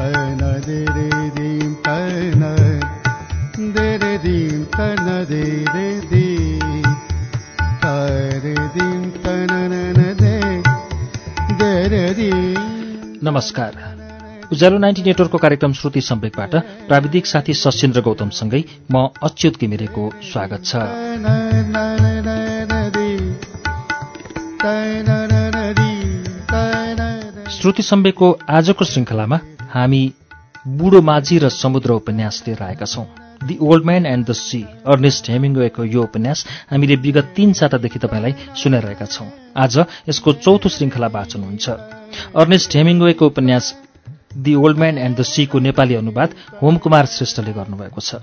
तन दे तन नमस्कार। उज्यालो नाइन्टी नेटवर्कको कार्यक्रम श्रुति सम्वेकबाट प्राविधिक साथी सशेन्द्र गौतमसँगै म अच्युत घिमिरेको स्वागत छ। श्रुति सम्वेकको आजको श्रृङ्खलामा हामी बुढो माझी र समुद्र उपन्यास लिएर आएका छौं। The old man and the sea Ernest हेमिङ्गोको यो उपन्यास हामीले विगत तीन सातादेखि तपाईँलाई सुनाइरहेका छौं। आज यसको चौथो श्रृङ्खला वाचन हुन्छ। अर्नेस्ट हेमिङ्गोको उपन्यास the old man and the सीको नेपाली अनुवाद होमकुमार श्रेष्ठले गर्नुभएको छ।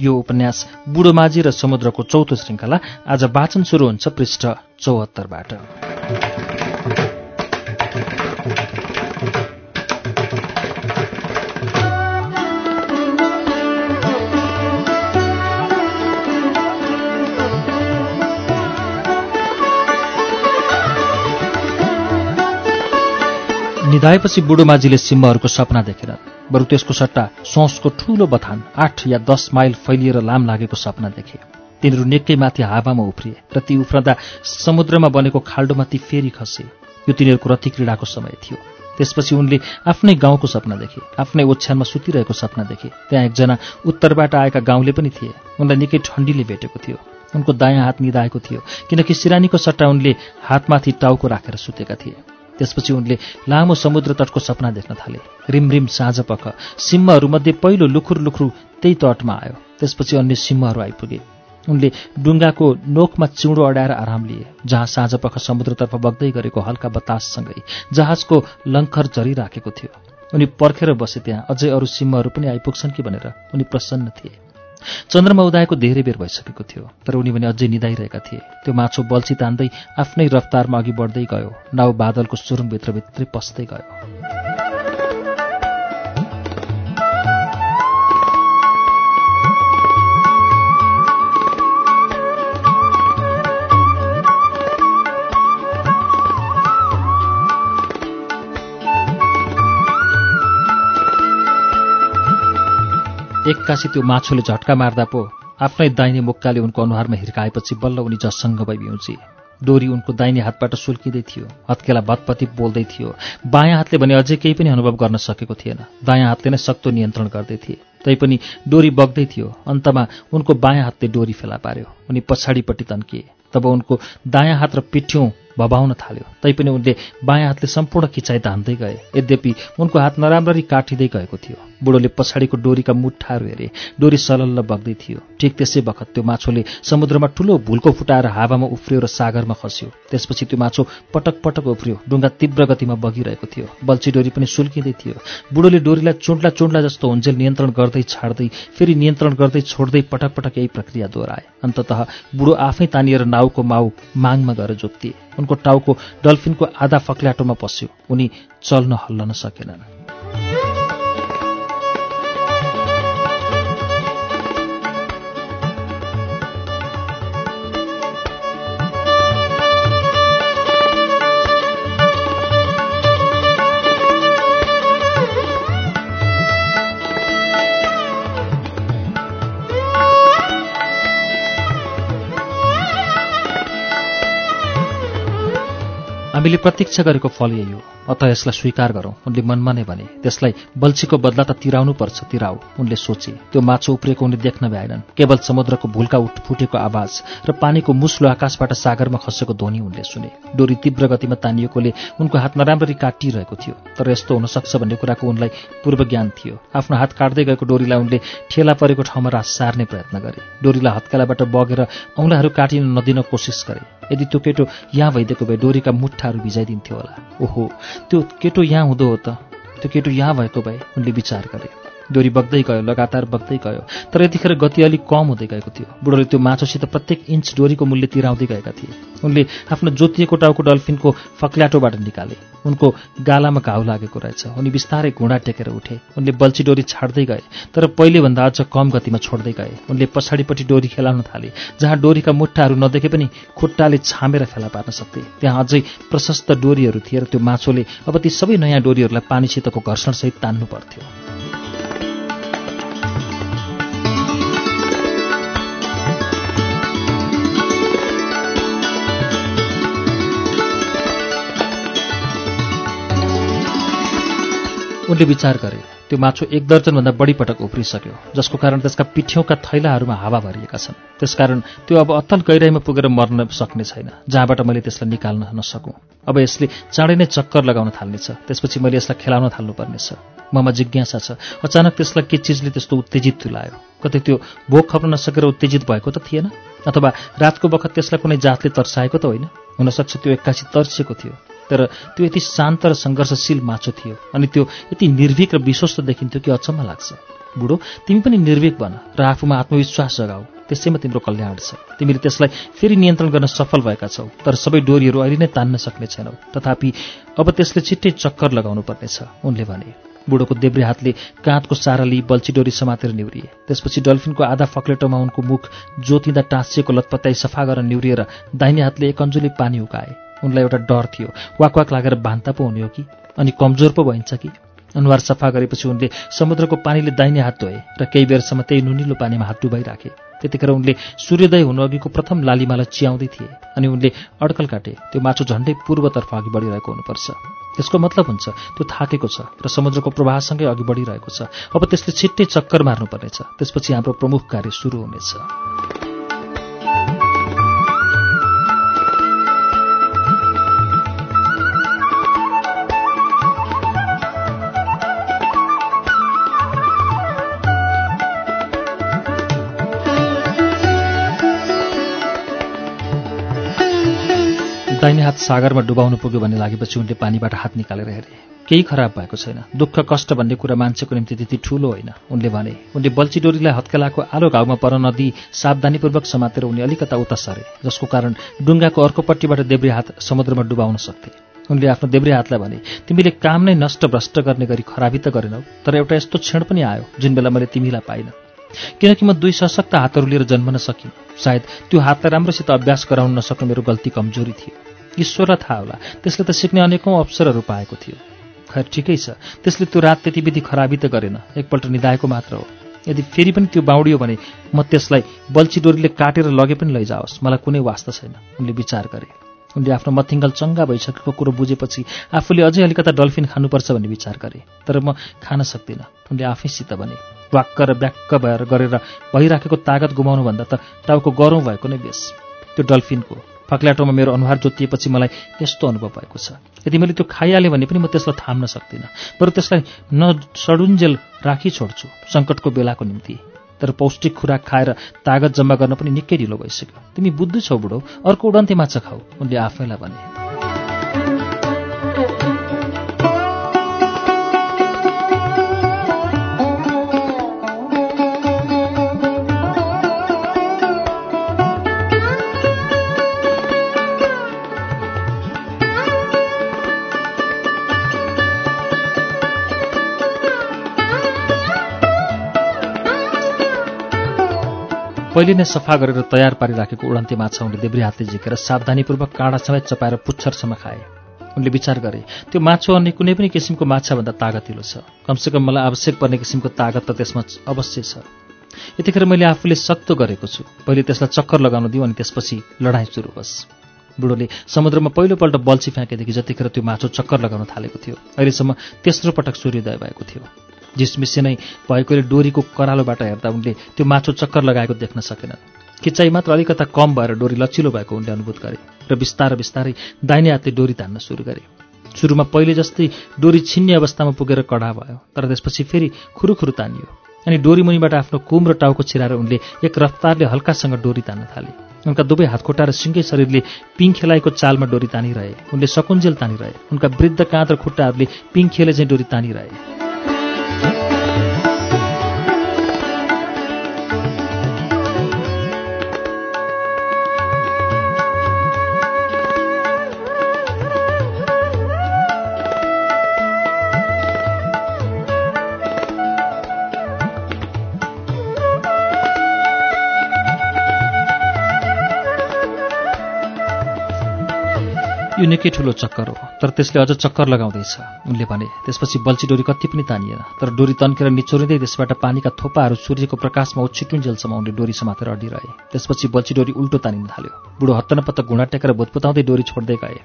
यो उपन्यास बुढोमाझी र समुद्रको चौथो श्रृङ्खला आज वाचन सुरु हुन्छ पृष्ठ चौहत्तरबाट। निधाएपछि बुढोमाझीले सिंहहरूको सपना देखेर बरु त्यसको सट्टा सोसको ठूलो बथान आठ या दस माइल फैलिएर लाम लागेको सपना देखे। तिनीहरू निकै माथि हावामा उफ्रिए र ती उफ्रँदा समुद्रमा बनेको खाल्डोमा ती फेरि खसे। यो तिनीहरूको रथी क्रीडाको समय थियो। त्यसपछि उनले आफ्नै गाउँको सपना देखे आफ्नै ओछ्यानमा सुतिरहेको सपना देखे। त्यहाँ एकजना उत्तरबाट आएका गाउँले पनि थिए। उनलाई निकै ठण्डीले भेटेको थियो। उनको दायाँ हात निधाएको थियो किनकि सिरानीको सट्टा उनले हातमाथि टाउको राखेर सुतेका थिए। त्यसपछि उनले लामो समुद्र तटको सपना देख्न थाले। रिमरिम साँझ पख सिंहहरूमध्ये पहिलो लुखुर लुखुर त्यही तटमा आयो। त्यसपछि अन्य सिंहहरू आइपुगे। उनले डुङ्गाको नोकमा चिउँडो अडाएर आराम लिए जहाँ साँझ पख समुद्रतर्फ बग्दै गरेको हल्का बताससँगै जहाजको लङ्खर झरिराखेको थियो। उनी पर्खेर बसे त्यहाँ अझै अरू सिंहहरू पनि आइपुग्छन् कि भनेर उनी प्रसन्न थिए। चन्द्रमा उदाएको धेरै बेर भइसकेको थियो तर उनी भने अझै निदाइरहेका थिए। त्यो माछो बल्छी तान्दै आफ्नै रफ्तारमा अघि बढ्दै गयो नाउ बादलको सुरुङभित्रभित्रै पस्दै गयो। एक्कासी त्यो माछोले झट्का मार्दा पो आफ्नै दाहिने मुक्काले उनको अनुहारमा हिर्काएपछि बल्ल उनी जससँग भइबिउजे डोरी उनको दाहिने हातबाट सुल्किँदै थियो हत्केला भतपति बोल्दै थियो। बायाँ हातले भने अझै केही पनि अनुभव गर्न सकेको थिएन। दायाँ हातले नै सक्तो नियन्त्रण गर्दै थिए। तैपनि डोरी बग्दै थियो। अन्तमा उनको बायाँ हातले डोरी फेला पार्यो। उनी पछाडिपट्टि तन्किए। तब उनको दायाँ हात र पिठ्यौँ भभाउन थाल्यो। तैपनि उनले बायाँ हातले सम्पूर्ण खिचाइ धान्दै गए। यद्यपि उनको हात नराम्ररी काटिँदै गएको थियो। बुढोले पछाडिको डोरीका मुठाहरू हेरे। डोरी सलल्ल बग्दै थियो। ठिक त्यसै बखत त्यो माछोले समुद्रमा ठूलो भुल्को फुटाएर हावामा उफ्रियो र सागरमा खस्यो। त्यसपछि त्यो माछो पटक पटक उफ्रियो। डुङ्गा तीव्र गतिमा बगिरहेको थियो। बल्छी डोरी पनि सुल्किँदै थियो। बुढोले डोरीलाई चुड्ला चुड्ला जस्तो हुन्जेल नियन्त्रण गर्दै छाड्दै फेरि नियन्त्रण गर्दै छोड्दै पटक पटक यही प्रक्रिया दोहोऱ्याए। अन्ततः बुढो आफै तानिएर नाउको माउ माङमा गएर जोत्तिए उनको टाउको डल्फिनको आधा फक्ल्याटोमा पस्यो। उनी चल्न हल्लन सकेनन्। हामीले प्रतीक्षा गरेको फल यही हो। अत यसलाई स्वीकार गरौँ। उनले मनमा नै भने त्यसलाई बल्छीको बदला त तिराउनु पर्छ तिराउ। उनले सोचे त्यो माछो उफ्रिएको उनले देख्न भ्याएनन्। केवल समुद्रको भुल्का उठ फुटेको आवाज र पानीको मुस्लो आकाशबाट सागरमा खसेको ध्वनि उनले सुने। डोरी तीव्र गतिमा तानिएकोले उनको हात नराम्ररी काटिरहेको थियो तर यस्तो हुन सक्छ भन्ने कुराको उनलाई पूर्व ज्ञान थियो। आफ्नो हात काट्दै गएको डोरीलाई उनले ठेला परेको ठाउँमा रास सार्ने प्रयत्न गरे। डोरीलाई हत्केलाबाट बगेर औँलाहरू काटिन नदिन कोसिस गरे। यदि त्यो केटो यहाँ भइदिएको भए डोरीका मुठाहरू भिजाइदिन्थ्यो होला। ओहो! त्यो केटो यहाँ हुँदो हो त। त्यो केटो यहाँ भएको भए उनले विचार गरे। डोरी बग्दै गयो लगातार बग्दै गयो। तर यतिखेर गति अलिक कम हुँदै गएको थियो। बुढोले त्यो माछोसित प्रत्येक इन्च डोरीको मूल्य तिराउँदै गएका थिए। उनले आफ्नो जोतिएको टाउको डल्फिनको फक्ल्याटोबाट निकाले। उनको गालामा घाउ लागेको रहेछ। उनी बिस्तारै घुँडा टेकेर उठे। उनले बल्छी डोरी छाड्दै गए तर पहिलेभन्दा अझ कम गतिमा छोड्दै गए। उनले पछाडिपट्टि डोरी खेलाउन थाले जहाँ डोरीका मुट्टाहरू नदेखे पनि खुट्टाले छामेर फेला पार्न सक्थे। त्यहाँ अझै प्रशस्त डोरीहरू थिए र त्यो माछोले अब ती सबै नयाँ डोरीहरूलाई पानीसितको घर्षणसहित तान्नु पर्थ्यो। उनले विचार गरे। त्यो माछो एक दर्जनभन्दा बढी पटक उफ्रिसक्यो जसको कारण त्यसका पिठ्यौँका थैलाहरूमा हावा भरिएका छन्। त्यसकारण त्यो अब अत्तल गहिराईमा पुगेर मर्न सक्ने छैन जहाँबाट मैले त्यसलाई निकाल्न नसकौँ। अब यसले चाँडै नै चक्कर लगाउन थाल्नेछ त्यसपछि मैले यसलाई खेलाउन थाल्नुपर्नेछ। ममा जिज्ञासा छ अचानक त्यसलाई के चिजले त्यस्तो उत्तेजित तुलायो? कतै त्यो भोक खप्न नसकेर उत्तेजित भएको त थिएन? अथवा रातको बखत त्यसलाई कुनै जातले तर्साएको त होइन? हुनसक्छ त्यो एक्कासी तर्सिएको थियो। तर त्यो यति शान्त र सङ्घर्षशील माछो थियो अनि त्यो यति निर्भीक र विश्वस्त देखिन्थ्यो कि अचम्म लाग्छ। बुढो तिमी पनि निर्भीक बन र आफूमा आत्मविश्वास जगाऊ त्यसैमा तिम्रो कल्याण छ। तिमीले त्यसलाई फेरि नियन्त्रण गर्न सफल भएका छौ तर सबै डोरीहरू अहिले नै तान्न सक्ने छैनौ। तथापि अब त्यसले छिट्टै चक्कर लगाउनु पर्नेछ उनले भने। बुढोको देब्रे हातले काँधको सारा लिई बल्छी डोरी समातेर निहुरिए। त्यसपछि डल्फिनको आधा फक्लेटोमा उनको मुख जोतिँदा टाँसिएको लतपत्याई सफा गरेर निहुरिएर दाहिने हातले एक अन्जुली पानी उकाए। उनलाई एउटा डर थियो। वाक वाक लागेर भान्ता पो हुने हो कि? अनि कमजोर पो भइन्छ कि? अनुहार सफा गरेपछि उनले समुद्रको पानीले दाहिने हात धोए र केही बेरसम्म त्यही नुनिलो पानीमा हात डुबाइराखे। त्यतिखेर उनले सूर्योदय हुनु अघिको प्रथम लालिमालाई चियाउँदै थिए अनि उनले अड्कल काटे। त्यो माछो झन्डै पूर्वतर्फ अघि बढिरहेको हुनुपर्छ। त्यसको मतलब हुन्छ त्यो थाकेको छ र समुद्रको प्रवाहसँगै अघि बढिरहेको छ। अब त्यसले छिट्टै चक्कर मार्नुपर्नेछ। त्यसपछि हाम्रो प्रमुख कार्य सुरु हुनेछ। दाहिने हात सागरमा डुबाउनु पुग्यो भन्ने लागेपछि उनले पानीबाट हात निकालेर हेरे। केही खराब भएको छैन। दुःख कष्ट भन्ने कुरा मान्छेको निम्ति त्यति ठूलो होइन उनले भने। उनले बल्छी डोरीलाई हत्केलाको आलो घाउमा पर नदी सावधानीपूर्वक समातेर उनी अलिकता उता सरे जसको कारण डुङ्गाको अर्कोपट्टिबाट देब्रे हात समुद्रमा डुबाउन सक्थे। उनले आफ्नो देब्रे हातलाई भने तिमीले काम नै नष्ट भ्रष्ट गर्ने गरी खराबी त गरेनौ तर एउटा यस्तो क्षण पनि आयो जुन बेला मैले तिमीलाई पाइनँ। किनकि म दुई सशक्त हातहरू लिएर जन्मन सकिनँ। सायद त्यो हातलाई राम्रोसित अभ्यास गराउन नसक्नु मेरो गल्ती कमजोरी थियो। ईश्वरलाई थाहा होला। त्यसले त सिक्ने अनेकौँ अवसरहरू पाएको थियो। खैर ठिकै छ। त्यसले त्यो रात त्यति विधि खराबी त गरेन। एकपल्ट निधाएको मात्र हो। यदि फेरि पनि त्यो बाउडियो भने म त्यसलाई बल्छी डोरीले काटेर लगे पनि लैजाओस्। मलाई कुनै वास्ता छैन। उनले विचार गरे। उनले आफ्नो मथिङ्गल चङ्गा भइसकेको कुरो बुझेपछि आफूले अझै अलिकता डल्फिन खानुपर्छ भन्ने विचार गरे। तर म खान सक्दिनँ। उनले आफैसित भने वाक्क र ब्याक्क भएर गरेर भइराखेको तागत गुमाउनुभन्दा त टाउको गरौँ भएको नै बेस। त्यो डल्फिनको फक्लाटोमा मेरो अनुहार जोतिएपछि मलाई यस्तो अनुभव भएको छ। यदि मैले त्यो खाइहालेँ भने पनि म त्यसलाई थाम्न सक्दिनँ। बरु त्यसलाई न सडुन्जेल राखी छोड्छु सङ्कटको बेलाको निम्ति। तर पौष्टिक खुराक खाएर तागत जम्मा गर्न पनि निकै ढिलो भइसक्यो। तिमी बुझ्दैछौ बुढो अर्को उडन्ते माछा खाऊ उनले आफैलाई भने। पहिले नै सफा गरेर तयार पारिराखेको उडन्ते माछा उनले देब्री हातले झिकेर सावधानीपूर्वक काँडा समेत चपाएर पुच्छरसम्म खाए। उनले विचार गरे त्यो माछो अन्य कुनै पनि किसिमको माछाभन्दा तागतिलो छ। कमसेकम मलाई आवश्यक पर्ने किसिमको तागत त त्यसमा अवश्य छ। यतिखेर मैले आफूले सक्तो गरेको छु। पहिले त्यसलाई चक्कर लगाउन दिउँ अनि त्यसपछि लडाइँ सुरु होस् बुढोले समुद्रमा पहिलोपल्ट बल्छी फ्याँकेदेखि जतिखेर त्यो माछो चक्कर लगाउन थालेको थियो अहिलेसम्म तेस्रो पटक सूर्योदय भएको थियो। झिसमिसे नै भएकोले डोरीको करालोबाट हेर्दा उनले त्यो माछो चक्कर लगाएको देख्न सकेनन्। खिचाइ मात्र अलिकता कम भएर डोरी लचिलो भएको उनले अनुभूत गरे र बिस्तारै बिस्तारै दाहिने हातले डोरी तान्न सुरु गरे। सुरुमा पहिले जस्तै डोरी छिन्ने अवस्थामा पुगेर कडा भयो तर त्यसपछि फेरि खुरुखुरु तानियो अनि डोरी मुनिबाट आफ्नो कुम र टाउको छिराएर उनले एक रफ्तारले हल्कासँग डोरी तान्न थाले। उनका दुवै हातखुट्टा र सिङ्गै शरीरले पिङ खेलाएको चालमा डोरी तानिरहे उनले सकुन्जेल तानिरहे उनका वृद्ध काँध र खुट्टाहरूले पिङ खेले चाहिँ डोरी तानिरहे। यो निकै ठुलो चक्कर हो तर त्यसले अझ चक्कर लगाउँदैछ। उनले भने त्यसपछि बल्छी डोरी कति पनि तानिएन तर डोरी तन्केर निचोरिँदै त्यसबाट पानीका थोपाहरू सूर्यको प्रकाशमा उछिटुन्जेलसम्म उनले डोरी समातेर अडिरहे। त्यसपछि बल्छी डोरी उल्टो तानिन थाल्यो। बुढो हत्तनपत्त घुँडा टेकेर भुतपुताउँदै डोरी छोड्दै गए।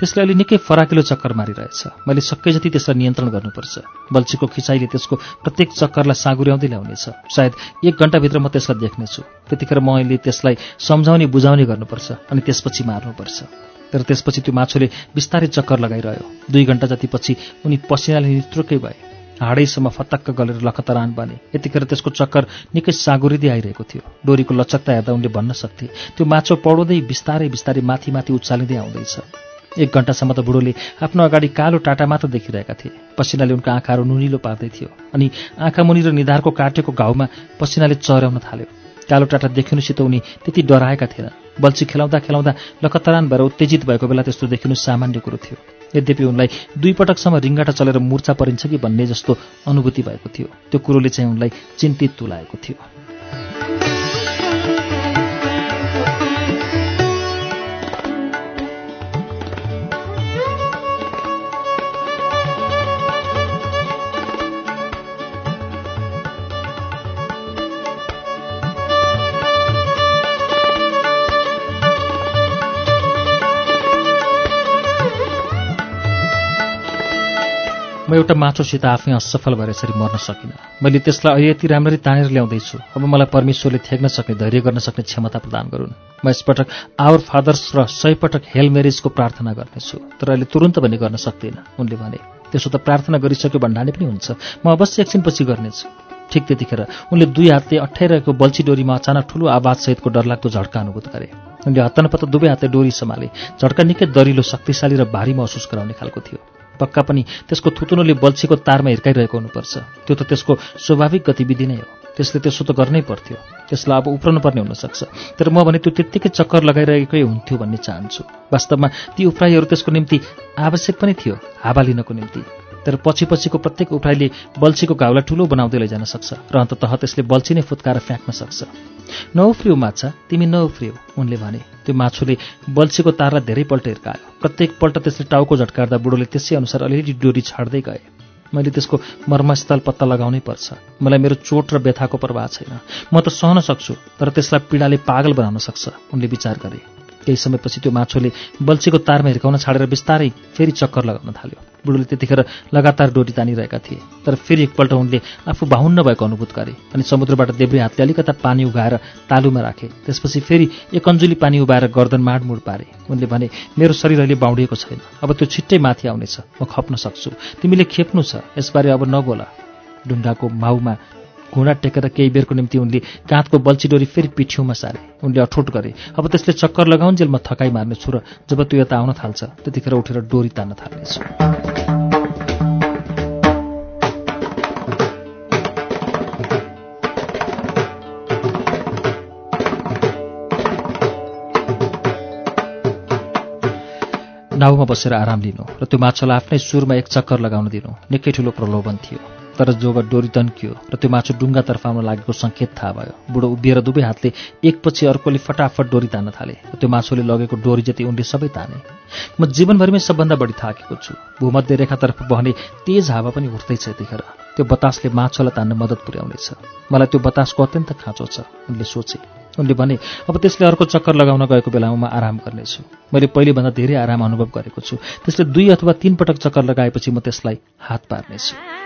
त्यसले अहिले निकै फराकिलो चक्कर मारिरहेछ। मैले सबै जति त्यसलाई नियन्त्रण गर्नुपर्छ। बल्छीको खिचाइले त्यसको प्रत्येक चक्करलाई साँगुर्याउँदै ल्याउनेछ। सायद एक घन्टाभित्र म त्यसलाई देख्नेछु। त्यतिखेर अहिले त्यसलाई सम्झाउने बुझाउने गर्नुपर्छ अनि त्यसपछि मार्नुपर्छ। तर त्यसपछि त्यो माछोले बिस्तारै चक्कर लगाइरह्यो। दुई घन्टा जतिपछि उनी पसिनाले नित्रुकै भए। हाडैसम्म फतक्क गलेर लखतरान बने। यतिखेर त्यसको चक्कर निकै सागुरिँदै आइरहेको थियो। डोरीको लचकता हेर्दा उनले भन्न सक्थे त्यो माछो पढाउँदै बिस्तारै बिस्तारै माथि माथि उचालिँदै आउँदैछ। एक घन्टासम्म त बुढोले आफ्नो अगाडि कालो टाटा मात्र देखिरहेका थिए। पसिनाले उनका आँखाहरू नुनिलो पार्दै थियो अनि आँखा मुनि र निधारको काटेको घाउमा पसिनाले चर्याउन थाल्यो। कालो टाटा देखिनुसित उनी त्यति डराएका थिएन बल्छी खेलाउँदा खेलाउँदा लखतरान भएर उत्तेजित भएको बेला त्यस्तो देखिनु सामान्य कुरो थियो। यद्यपि उनलाई दुई पटकसम्म रिङ्गाटा चलेर मुर्चा परिन्छ कि भन्ने जस्तो अनुभूति भएको थियो। त्यो कुरोले चाहिँ उनलाई चिन्तित तुलाएको थियो। म एउटा माछोसित आफै असफल भएर यसरी मर्न सकिनँ। मैले त्यसलाई यति राम्ररी तानेर ल्याउँदैछु। अब मलाई परमेश्वरले थ्याक्न सक्ने धैर्य गर्न सक्ने क्षमता प्रदान गरून्। म यसपटक आवर फादर्स र सय पटक हेल म्यारेजको प्रार्थना गर्नेछु। तर अहिले तुरन्त पनि गर्न सक्दिनँ उनले भने। त्यसो त प्रार्थना गरिसक्यो भन्नाले पनि हुन्छ। म अवश्य एकछिनपछि गर्नेछु। ठिक त्यतिखेर उनले दुई हातले अठाइरहेको बल्छी डोरीमा अचानक ठुलो आवाजसहितको डरलाग्दो झड्का अनुभूत गरे। उनले हत्तनपत्त दुवै हातले डोरी सम्हाले। झड्का निकै दरिलो शक्तिशाली र भारी महसुस गराउने खालको थियो। पक्का पनि त्यसको थुतुनुले बल्छीको तारमा हिर्काइरहेको हुनुपर्छ। त्यो त त्यसको स्वाभाविक गतिविधि नै हो। त्यसले त्यसो त गर्नै पर्थ्यो। त्यसलाई अब उफ्रनु पर्ने हुनसक्छ। तर म भने त्यो त्यत्तिकै चक्कर लगाइरहेकै हुन्थ्यो भन्ने चाहन्छु। वास्तवमा ती उफ्राईहरू त्यसको निम्ति आवश्यक पनि थियो हावा लिनको निम्ति। तर पछि पछिको प्रत्येक उफ्राइले बल्छीको घाउलाई ठुलो बनाउँदै लैजान सक्छ र अन्ततः त्यसले बल्छी नै फुत्काएर फ्याँक्न सक्छ। नउफ्रियो माछा तिमी नउफ्रियो उनले भने। त्यो माछुले बल्छीको तारलाई धेरैपल्ट हिर्कायो। प्रत्येकपल्ट त्यसले टाउको झट्कार्दा बुढोले त्यसै अनुसार अलिअलि डोरी छाड्दै गए। मैले त्यसको मर्मस्थल पत्ता लगाउनै पर्छ। मलाई मेरो चोट र व्यथाको प्रवाह छैन। म त सहन सक्छु तर त्यसलाई पीडाले पागल बनाउन सक्छ उनले विचार गरे। केही समयपछि त्यो माछोले बल्छीको तारमा हिर्काउन छाडेर बिस्तारै फेरि चक्कर लगाउन थाल्यो। बुढोले त्यतिखेर लगातार डोरी तानिरहेका थिए तर फेरि एकपल्ट उनले आफू बाहुन्न भएको अनुभूत गरे अनि समुद्रबाट देब्रे हातले अलिकता पानी उघाएर तालुमा राखे। त्यसपछि फेरि एक अञ्जुली पानी उभाएर गर्दन माडमुड पारे। उनले भने मेरो शरीर अहिले बाउडिएको छैन। अब त्यो छिट्टै माथि आउनेछ। म खप्न सक्छु। तिमीले खेप्नु छ। यसबारे अब नबोला ढुङ्गाको माउमा घुँडा टेकेर केही बेरको निम्ति उनले काँधको बल्छी डोरी फेरि पिठ्यौँमा सारे। उनले अठोट गरे। अब त्यसले चक्कर लगाउन्जेल म थकाइ मार्नेछु र जब त्यो यता आउन थाल्छ त्यतिखेर उठेर डोरी तान्न थाल्नेछु। नाउमा बसेर आराम लिनु र त्यो माछालाई आफ्नै सुरमा एक चक्कर लगाउन दिनु। निकै ठुलो प्रलोभन थियो। तर जब डोरी तन्कियो र त्यो माछो डुङ्गातर्फ आउन लागेको सङ्केत थाहा भयो। बुढो उभिएर दुवै हातले एकपछि अर्कोले फटाफट डोरी तान्न थाले र त्यो माछोले लगेको डोरी जति उनले सबै ताने। म जीवनभरिमै सबभन्दा बढी थाकेको छु। भूमध्य रेखातर्फ बहने तेज हावा पनि उठ्दैछ यतिखेर। त्यो बतासले माछोलाई तान्न मद्दत पुर्याउनेछ। मलाई त्यो बतासको अत्यन्त खाँचो छ उनले सोचे। उनले भने अब त्यसले अर्को चक्कर लगाउन गएको बेलामा म आराम गर्नेछु। मैले पहिलेभन्दा धेरै आराम अनुभव गरेको छु। त्यसले दुई अथवा तीन पटक चक्कर लगाएपछि म त्यसलाई हात पार्नेछु।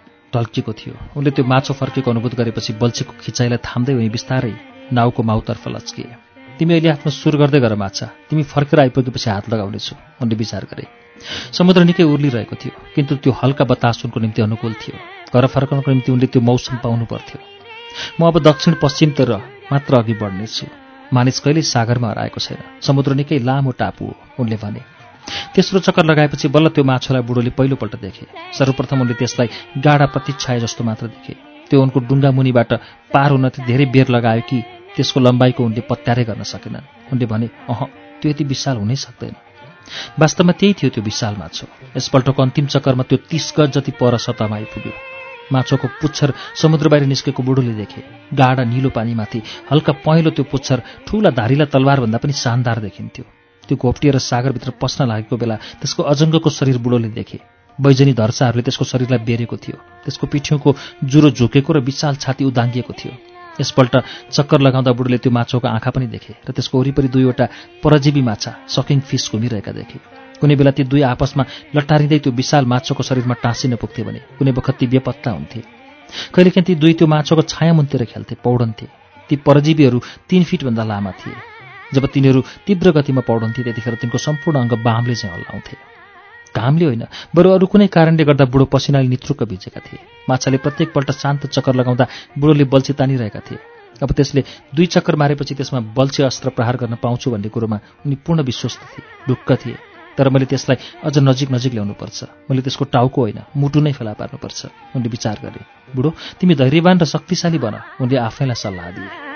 ढल्किएको थियो। उनले त्यो माछो फर्केको अनुभूत गरेपछि बल्छीको खिचाइलाई थाम्दै उनी बिस्तारै नाउको माउतर्फ लच्किए। तिमी अहिले आफ्नो सुर गर्दै गर माछा। तिमी फर्केर आइपुगेपछि हात लगाउनेछु उनले विचार गरे। समुद्र निकै उर्लिरहेको थियो किन्तु त्यो हल्का बतास उनको निम्ति अनुकूल थियो। घर फर्काउनको निम्ति उनले त्यो मौसम पाउनु पर्थ्यो। म अब दक्षिण पश्चिमतिर मात्र अघि बढ्नेछु। मानिस कहिल्यै सागरमा हराएको छैन। समुद्र निकै लामो टापु हो उनले भने। तेस्रो चक्कर लगाएपछि बल्ल त्यो माछोलाई बुढोले पहिलोपल्ट देखे। सर्वप्रथम उनले त्यसलाई गाडा प्रतीक्षाए जस्तो मात्र देखे। त्यो उनको डुङ्गा मुनिबाट पार हुन धेरै बेर लगायो कि त्यसको लम्बाइको उनले पत्यारै गर्न सकेनन्। उनले भने अह त्यो यति विशाल हुनै सक्दैन। वास्तवमा त्यही थियो त्यो विशाल माछो। यसपल्टको अन्तिम चक्करमा त्यो तिस गज जति पर सतहमा आइपुग्यो। माछोको पुच्छर समुद्र बाहिर निस्केको बुढोले देखे। गाडा निलो पानीमाथि हल्का पहेँलो त्यो पुच्छर ठूला धारिला तलवारभन्दा पनि शानदार देखिन्थ्यो। त्यो घोप्टिएर सागरभित्र पस्न लागेको बेला त्यसको अजङ्गको शरीर बुढोले देखे। बैजनी धर्साहरूले त्यसको शरीरलाई बेरेको थियो। त्यसको पिठ्यौँको जुरो झुकेको र विशाल छाती उदाङ्गिएको थियो। यसपल्ट चक्कर लगाउँदा बुढोले त्यो माछोको आँखा पनि देखे र त्यसको वरिपरि दुईवटा परजीवी माछा सकिङ फिस घुमिरहेका देखे। कुनै बेला ती दुई आपसमा लट्टारिँदै त्यो विशाल माछोको शरीरमा टाँसिन पुग्थे भने कुनै बखत ती बेपत्ता हुन्थे। कहिलेकाहीँ ती दुई त्यो माछोको छाया मुन्तिर खेल्थे पौडन्थे। ती परजीवीहरू तीन फिटभन्दा लामा थिए। जब तिनीहरू तीव्र गतिमा पौडन्थे त्यतिखेर तिनको सम्पूर्ण अङ्ग बामले चाहिँ हल्लाउँथे। घामले होइन बरु अरू कुनै कारणले गर्दा बुढो पसिनाले नित्रुक्क भिजेका थिए। माछाले प्रत्येकपल्ट शान्त चक्कर लगाउँदा बुढोले बल्छी तानिरहेका थिए। अब त्यसले दुई चक्कर मारेपछि त्यसमा बल्छी अस्त्र प्रहार गर्न पाउँछु भन्ने कुरोमा उनी पूर्ण विश्वस्त थिए ढुक्क थिए। तर मैले त्यसलाई अझ नजिक नजिक ल्याउनुपर्छ। मैले त्यसको टाउको होइन मुटु नै फेला पार्नुपर्छ उनले विचार गरे। बुढो तिमी धैर्यवान र शक्तिशाली बन। उनले आफैलाई सल्लाह दिए।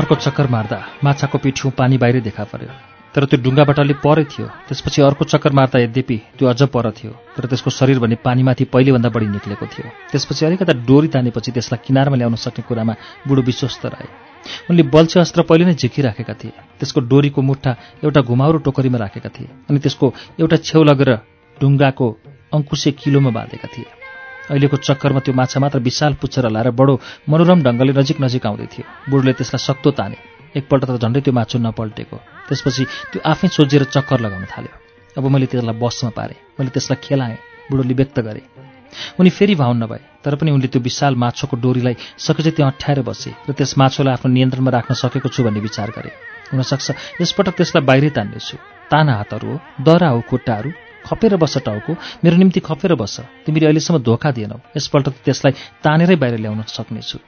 अर्को चक्कर मार्दा माछाको पिठ्यौँ पानी बाहिरै देखा पर्यो। तर त्यो डुङ्गाबाट अलि परै थियो। त्यसपछि अर्को चक्कर मार्दा यद्यपि त्यो अझ पर थियो तर त्यसको शरीर भने पानीमाथि पहिलेभन्दा बढी निक्लेको थियो। त्यसपछि अलिकता डोरी तानेपछि त्यसलाई किनारमा ल्याउन सक्ने कुरामा बुढो विश्वस्त रहे। उनले बल्छे अस्त्र पहिले नै झिकिराखेका थिए। त्यसको डोरीको मुठा एउटा घुमाउरो टोकरीमा राखेका थिए अनि त्यसको एउटा छेउ लगेर ढुङ्गाको अङ्कुशे किलोमा बाँधेका थिए। अहिलेको चक्करमा त्यो माछा मात्र विशाल पुच्छर हलाएर बडो मनोरम ढङ्गले नजिक नजिक आउँदै थियो। बुढोले त्यसलाई सक्तो ताने। एकपल्ट त झन्डै त्यो माछु नपल्टेको। त्यसपछि त्यो आफै सोझेर चक्कर लगाउन थाल्यो। अब मैले त्यसलाई बसमा पारेँ। मैले त्यसलाई खेलाएँ। बुढोले व्यक्त गरेँ। उनी फेरि भाउन नभए तर पनि उनले त्यो विशाल माछोको डोरीलाई सकेपछि त्यहाँ अठ्याएर बसे र त्यस माछोलाई आफ्नो नियन्त्रणमा राख्न सकेको छु भन्ने विचार गरे। हुनसक्छ यसपटक त्यसलाई बाहिरै तान्नेछु। ताना हातहरू हो दरा हो खुट्टाहरू। खपेर बस टाउको मेरो निम्ति खपेर बस। तिमीले अहिलेसम्म धोका दिएनौ। यसपल्ट त त्यसलाई तानेरै बाहिर ल्याउन सक्नेछु।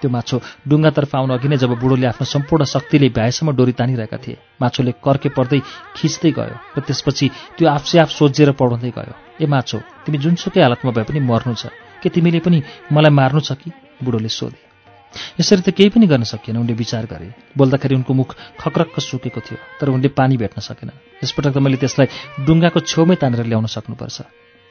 त्यो माछो डुङ्गातर्फ आउन अघि नै जब बुढोले आफ्नो सम्पूर्ण शक्तिले भ्याएसम्म डोरी तानिरहेका थिए माछोले कर्के पर्दै खिच्दै गयो र त्यसपछि त्यो आफसे आफ सोझिएर पढाउँदै गयो। ए माछो तिमी जुनसुकै हालतमा भए पनि मर्नु छ। के तिमीले पनि मलाई मार्नु छ कि? बुढोले सोधे। यसरी त केही पनि गर्न सकिएन। उनले विचार गरे। बोल्दाखेरि उनको मुख खक्रक्क सुकेको थियो तर उनले पानी भेट्न सकेन। यसपटक त मैले त्यसलाई डुङ्गाको छेउमै तानेर ल्याउन सक्नुपर्छ।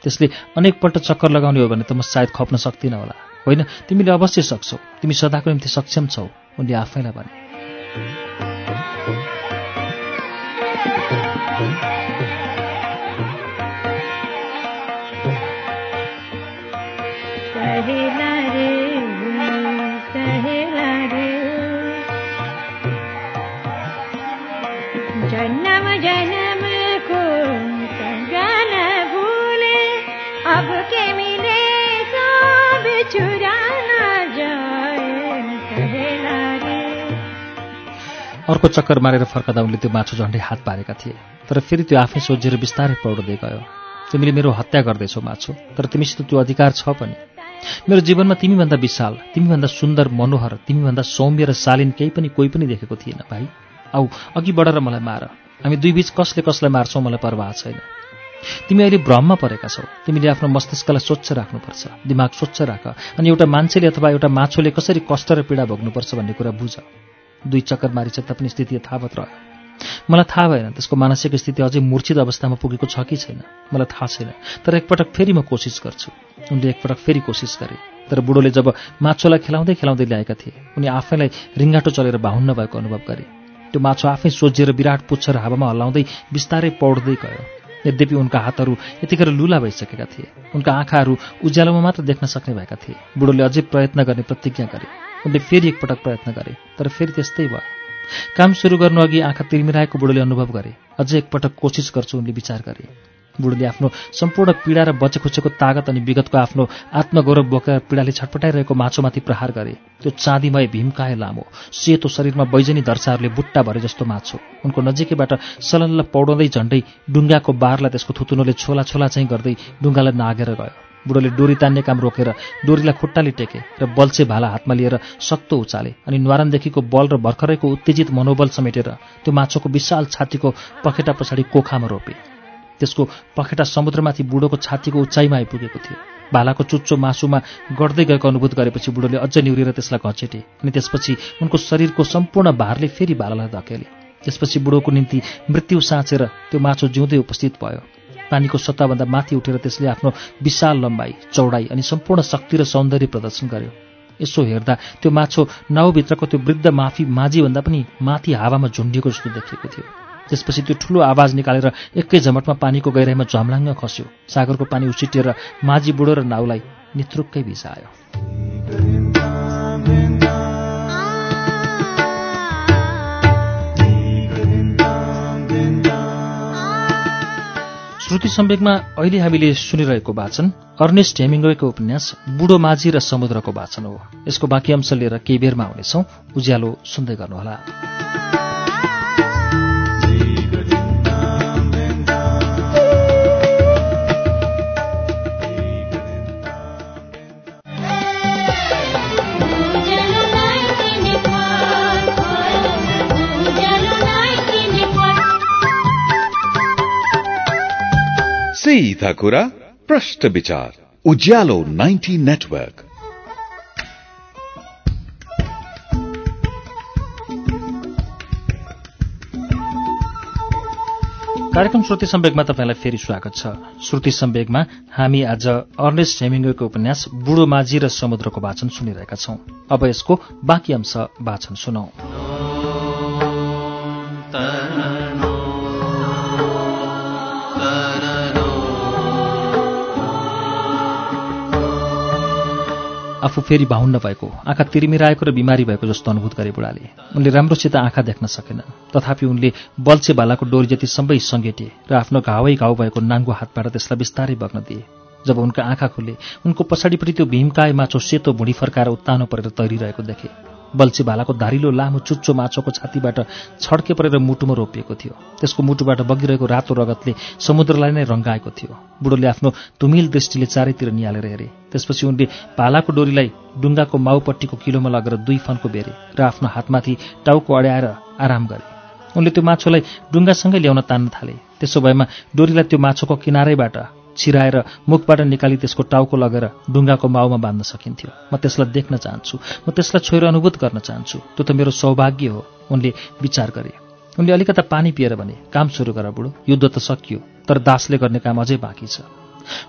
त्यसले अनेकपल्ट चक्कर लगाउने हो भने त म सायद खप्न सक्दिनँ होला। होइन तिमीले अवश्य सक्छौ। तिमी सदाको निम्ति सक्षम छौ उनले आफैलाई भने। जन्म जन्म को भूले। अब के मिले सब चुराना जाए अर्को चक्कर मारेर फर्कदा उनले त्यो माछो झन्डै हात पारेका थिए। तर फेरि त्यो आफै सोझेर बिस्तारै पौड्दै गयो। तिमीले मेरो हत्या गर्दैछौ माछो तर तिमीसित त्यो अधिकार छ पनि। मेरो जीवनमा तिमीभन्दा विशाल तिमीभन्दा सुन्दर मनोहर तिमीभन्दा सौम्य र शालीन केही पनि कोही पनि देखेको थिएन भाइ। आऊ अघि बढेर मलाई मार। हामी दुई बीच कसले कसलाई मार्छौँ मलाई परवाह छैन। तिमी अहिले भ्रममा परेका छौ। तिमीले आफ्नो मस्तिष्कलाई स्वच्छ राख्नुपर्छ। दिमाग स्वच्छ राख। अनि एउटा मान्छेले अथवा एउटा माछोले कसरी कष्ट र पीडा भोग्नुपर्छ भन्ने कुरा बुझ। दुई चक्कर मारिछ पनि स्थिति यथावत रह्यो। मलाई थाहा भएन त्यसको मानसिक स्थिति अझै मूर्छित अवस्थामा पुगेको छ कि छैन। मलाई थाहा छैन। तर एकपटक फेरि म कोसिस गर्छु। उनले एकपटक फेरि कोसिस गरे। तर बुढोले जब माछोलाई खेलाउँदै खेलाउँदै ल्याएका थिए उनी आफैलाई रिङ्गाटो चलेर बाहुन्न भएको अनुभव गरे। त्यो माछो आफै सोझिएर विराट पुच्छर हावामा हल्लाउँदै बिस्तारै पौड्दै गयो। यद्यपि उनका हातहरू यतिखेर लुला भइसकेका थिए। उनका आँखाहरू उज्यालोमा मात्र देख्न सक्ने भएका थिए। बुढोले अझै प्रयत्न गर्ने प्रतिज्ञा गरे। उनले फेरि एकपटक प्रयत्न गरे तर फेरि त्यस्तै भयो। काम सुरु गर्नुअघि आँखा तिर्मिराएको बुढोले अनुभव गरे। अझै एकपटक कोसिस गर्छु उनले विचार गरे। बुढोले आफ्नो सम्पूर्ण पीडा र बचेखुचेको तागत अनि विगतको आफ्नो आत्मगौरव बोकेर पीडाले छटपटाइरहेको माछोमाथि प्रहार गरे। त्यो चाँदीमय भीमकाय लामो? सेतो शरीरमा बैजनी दर्शाहरूले बुट्टा भरे जस्तो माछो। उनको नजिकैबाट सलल्ल पौडाउँदै झन्डै डुङ्गाको बारलाई त्यसको थुतुनोले छोला छोला चाहिँ गर्दै डुङ्गालाई नागेर गयो। बुढोले डोरी तान्ने काम रोकेर डोरीलाई खुट्टाले टेके र बल्छे भाला हातमा लिएर सक्तो उचाले अनि न्वारानदेखिको बल र भर्खरैको उत्तेजित मनोबल समेटेर त्यो माछोको विशाल छातीको पखेटा पछाडि कोखामा रोपे। त्यसको पखेटा समुद्रमाथि बुढोको छातीको उचाइमा आइपुगेको थियो। भालाको चुच्चो मासुमा गर्दै गएको अनुभूत गरेपछि बुढोले अझ निहुरेर त्यसलाई घचेटे अनि त्यसपछि उनको शरीरको सम्पूर्ण भारले फेरि भालालाई धकेले। त्यसपछि बुढोको निम्ति मृत्यु साँचेर त्यो माछो जिउँदै उपस्थित भयो। पानीको सत्ताभन्दा माथि उठेर त्यसले आफ्नो विशाल लम्बाइ चौडाइ अनि सम्पूर्ण शक्ति र सौन्दर्य प्रदर्शन गर्यो। यसो हेर्दा त्यो माछो नाउभित्रको त्यो वृद्ध माफी माझीभन्दा पनि माथि हावामा झुन्डिएको जस्तो देखिएको थियो। त्यसपछि त्यो ठुलो आवाज निकालेर एकै झमटमा पानीको गहिराइमा झम्लाङ्ग खस्यो। सागरको पानी उसिटिएर माझी बुढो र नाउलाई नित्रुक्कै भिसायो। श्रुति सम्वेकमा अहिले हामीले सुनिरहेको वाचन अर्नेस्ट हेमिङ्गोको उपन्यास बुढो माझी र समुद्रको वाचन हो। यसको बाँकी अंश लिएर केही बेरमा आउनेछौँ। उज्यालो सुन्दै गर्नुहोला। कुरा विचार उज्यालो 90 नेटवर्क कार्यक्रम श्रुति सम्वेकमा तपाईँलाई फेरि स्वागत छ। श्रुति सम्वेकमा हामी आज अर्नेस्ट हेमिङ्गको उपन्यास बुढो माझी र समुद्रको वाचन सुनिरहेका छौं। अब यसको बाँकी अंश वाचन सुनौ। आफू फेरि बाहुन्न भएको आँखा तिरमिराएको र बिमारी भएको जस्तो अनुभूत गरे बुढाले। उनले राम्रोसित आँखा देख्न सकेन। तथापि उनले बल्छे भालाको डोरी जति सबै सङ्गेटे र आफ्नो घावै घाउ भएको नाङ्गो हातबाट त्यसलाई बिस्तारै बग्न दिए। जब उनका आँखा खुले उनको पछाडिपट्टि त्यो भीमकाय माछो सेतो भुँडी फर्काएर उत्तानो परेर तैरिरहेको देखे। बल्छी भालाको धारिलो लामो चुच्चो माछोको छातीबाट छड्के परेर मुटुमा रोपिएको थियो। त्यसको मुटुबाट बगिरहेको रातो रगतले समुद्रलाई नै रङ्गाएको थियो। बुढोले आफ्नो तुमिल दृष्टिले चारैतिर निहालेर हेरे। त्यसपछि उनले भालाको डोरीलाई डुङ्गाको माउपट्टिको किलोमा लगेर दुई फनको बेरे र आफ्नो हातमाथि टाउको अड्याएर आराम गरे। उनले त्यो माछोलाई डुङ्गासँगै ल्याउन तान्न थाले। त्यसो भएमा डोरीलाई त्यो माछोको किनारैबाट छिराएर मुखबाट निकाली त्यसको टाउको लगेर डुङ्गाको माउमा बाँध्न सकिन्थ्यो। म त्यसलाई देख्न चाहन्छु। म त्यसलाई छोएर अनुभूत गर्न चाहन्छु। त्यो त मेरो सौभाग्य हो उनले विचार गरे। उनले अलिकता पानी पिएर भने काम सुरु गर बुढो। युद्ध त सकियो तर दासले गर्ने काम अझै बाँकी छ।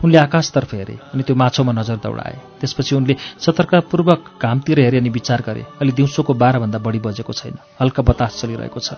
उनले आकाशतर्फ हेरे अनि त्यो माछोमा नजर दौडाए। त्यसपछि उनले सतर्कतापूर्वक घामतिर हेरे अनि विचार गरे अहिले दिउँसोको बाह्रभन्दा बढी बजेको छैन। हल्का बतास चलिरहेको छ।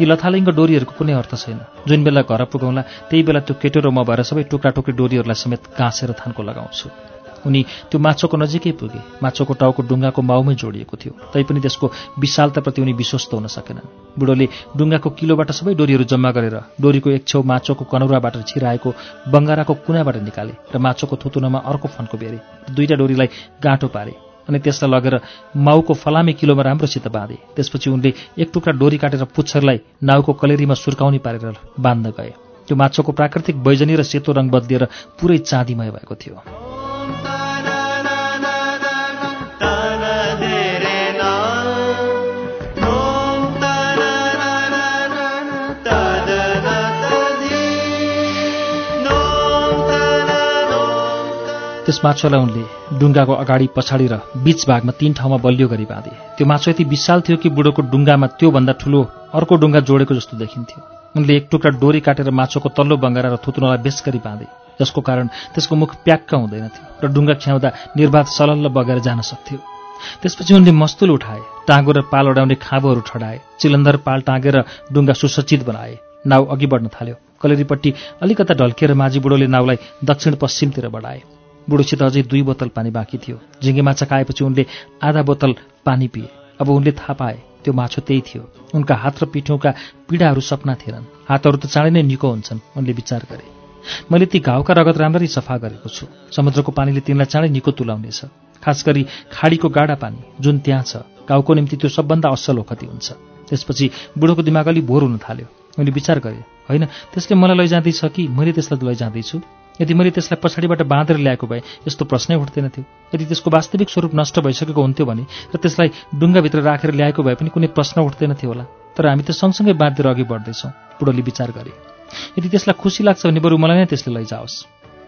यी लथालिङ्ग डोरीहरूको कुनै अर्थ छैन। जुन बेला घर पुगाउँला त्यही बेला त्यो केटो र म भएर सबै टुक्रा टुक्री डोरीहरूलाई समेत गाँसेर थानको लगाउँछु। उनी त्यो माछोको नजिकै पुगे। माछोको टाउको डुङ्गाको माउमै जोडिएको थियो। तैपनि त्यसको विशालताप्रति उनी विश्वस्त हुन सकेनन्। बुढोले डुङ्गाको किलोबाट सबै डोरीहरू जम्मा गरेर डोरीको एक छेउ माछोको कनौराबाट छिराएको बङ्गाराको कुनाबाट निकाले र माछोको थुतुनामा अर्को फन्को बेरे। दुईटा डोरीलाई गाँठो पारे अनि त्यसलाई लगेर माउको फलामे किलोमा राम्रोसित बाँधे। त्यसपछि उनले एक टुक्रा डोरी काटेर पुच्छरलाई नाउको कलेरीमा सुर्काउने पारेर बाँध्न गए। त्यो माछोको प्राकृतिक बैजनी र सेतो रङ बदलिएर पुरै चाँदीमय भएको थियो। त्यस माछोलाई उनले डुङ्गाको अगाडि पछाडि र बीच भागमा तीन ठाउँमा बलियो गरी बाँधे। त्यो माछो यति विशाल थियो कि बुढोको डुङ्गामा त्योभन्दा ठुलो अर्को डुङ्गा जोडेको जस्तो देखिन्थ्यो। उनले एक टुक्रा डोरी काटेर माछोको तल्लो बङ्गारा र थुत्रोलाई बेस गरी बाँधे जसको कारण त्यसको मुख प्याक्क हुँदैनथ्यो र डुङ्गा ख्याउँदा निर्वाध सलल्ल बगेर जान सक्थ्यो। त्यसपछि उनले मस्तुल उठाए टाँगो र पाल ओडाउने खाँबोहरू ठडाए चिलन्धर पाल टाँगेर डुङ्गा सुसज्जित बनाए। नाउ अघि बढ्न थाल्यो। कलेरीपट्टि अलिकता ढल्किएर माझी बुढोले नाउलाई दक्षिण पश्चिमतिर बढाए। बुढोसित अझै दुई बोतल पानी बाँकी थियो। झिङ्गे माछा खाएपछि उनले आधा बोतल पानी पिए। अब उनले थाहा पाए त्यो माछो त्यही थियो। उनका हात र पिठौँका पीडाहरू सपना थिएनन्। हातहरू त चाँडै नै निको हुन्छन् उनले विचार गरे। मैले ती घाउका रगत राम्ररी सफा गरेको छु। समुद्रको पानीले तिनलाई चाँडै निको तुलाउनेछ। खास गरी खाडीको गाडा पानी जुन त्यहाँ छ। घाउको निम्ति त्यो सबभन्दा असल ओखती हुन्छ। त्यसपछि बुढोको दिमाग अलि भोर हुन थाल्यो। मैले विचार गरेँ होइन त्यसले मलाई लैजाँदैछ कि मैले त्यसलाई लैजाँदैछु? यदि मैले त्यसलाई पछाडिबाट बाँधेर ल्याएको भए यस्तो प्रश्नै उठ्दैन थियो। यदि त्यसको वास्तविक स्वरूप नष्ट भइसकेको हुन्थ्यो भने र त्यसलाई डुङ्गाभित्र राखेर ल्याएको भए पनि कुनै प्रश्न उठ्दैन थियो होला। तर हामी त सँगसँगै बाँधेर अघि बढ्दैछौँ बुढोले विचार गरे। यदि त्यसलाई खुसी लाग्छ भने बरु मलाई नै त्यसले लैजाओस्।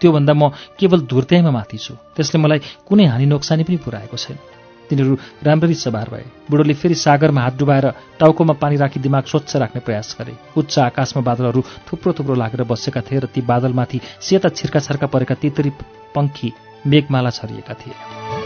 त्योभन्दा म केवल धुर्त्याइमा माथि छु। त्यसले मलाई कुनै हानि नोक्सानी पनि पुऱ्याएको छैन। तिनीहरू राम्ररी सवार भए। बुढोले फेरि सागरमा हात डुबाएर टाउकोमा पानी राखी दिमाग स्वच्छ राख्ने प्रयास गरे। उच्च आकाशमा बादलहरू थुप्रो थुप्रो लागेर बसेका थिए र ती बादलमाथि सेता छिर्का छर्का परेका तितरी पङ्खी मेघमाला छरिएका थिए।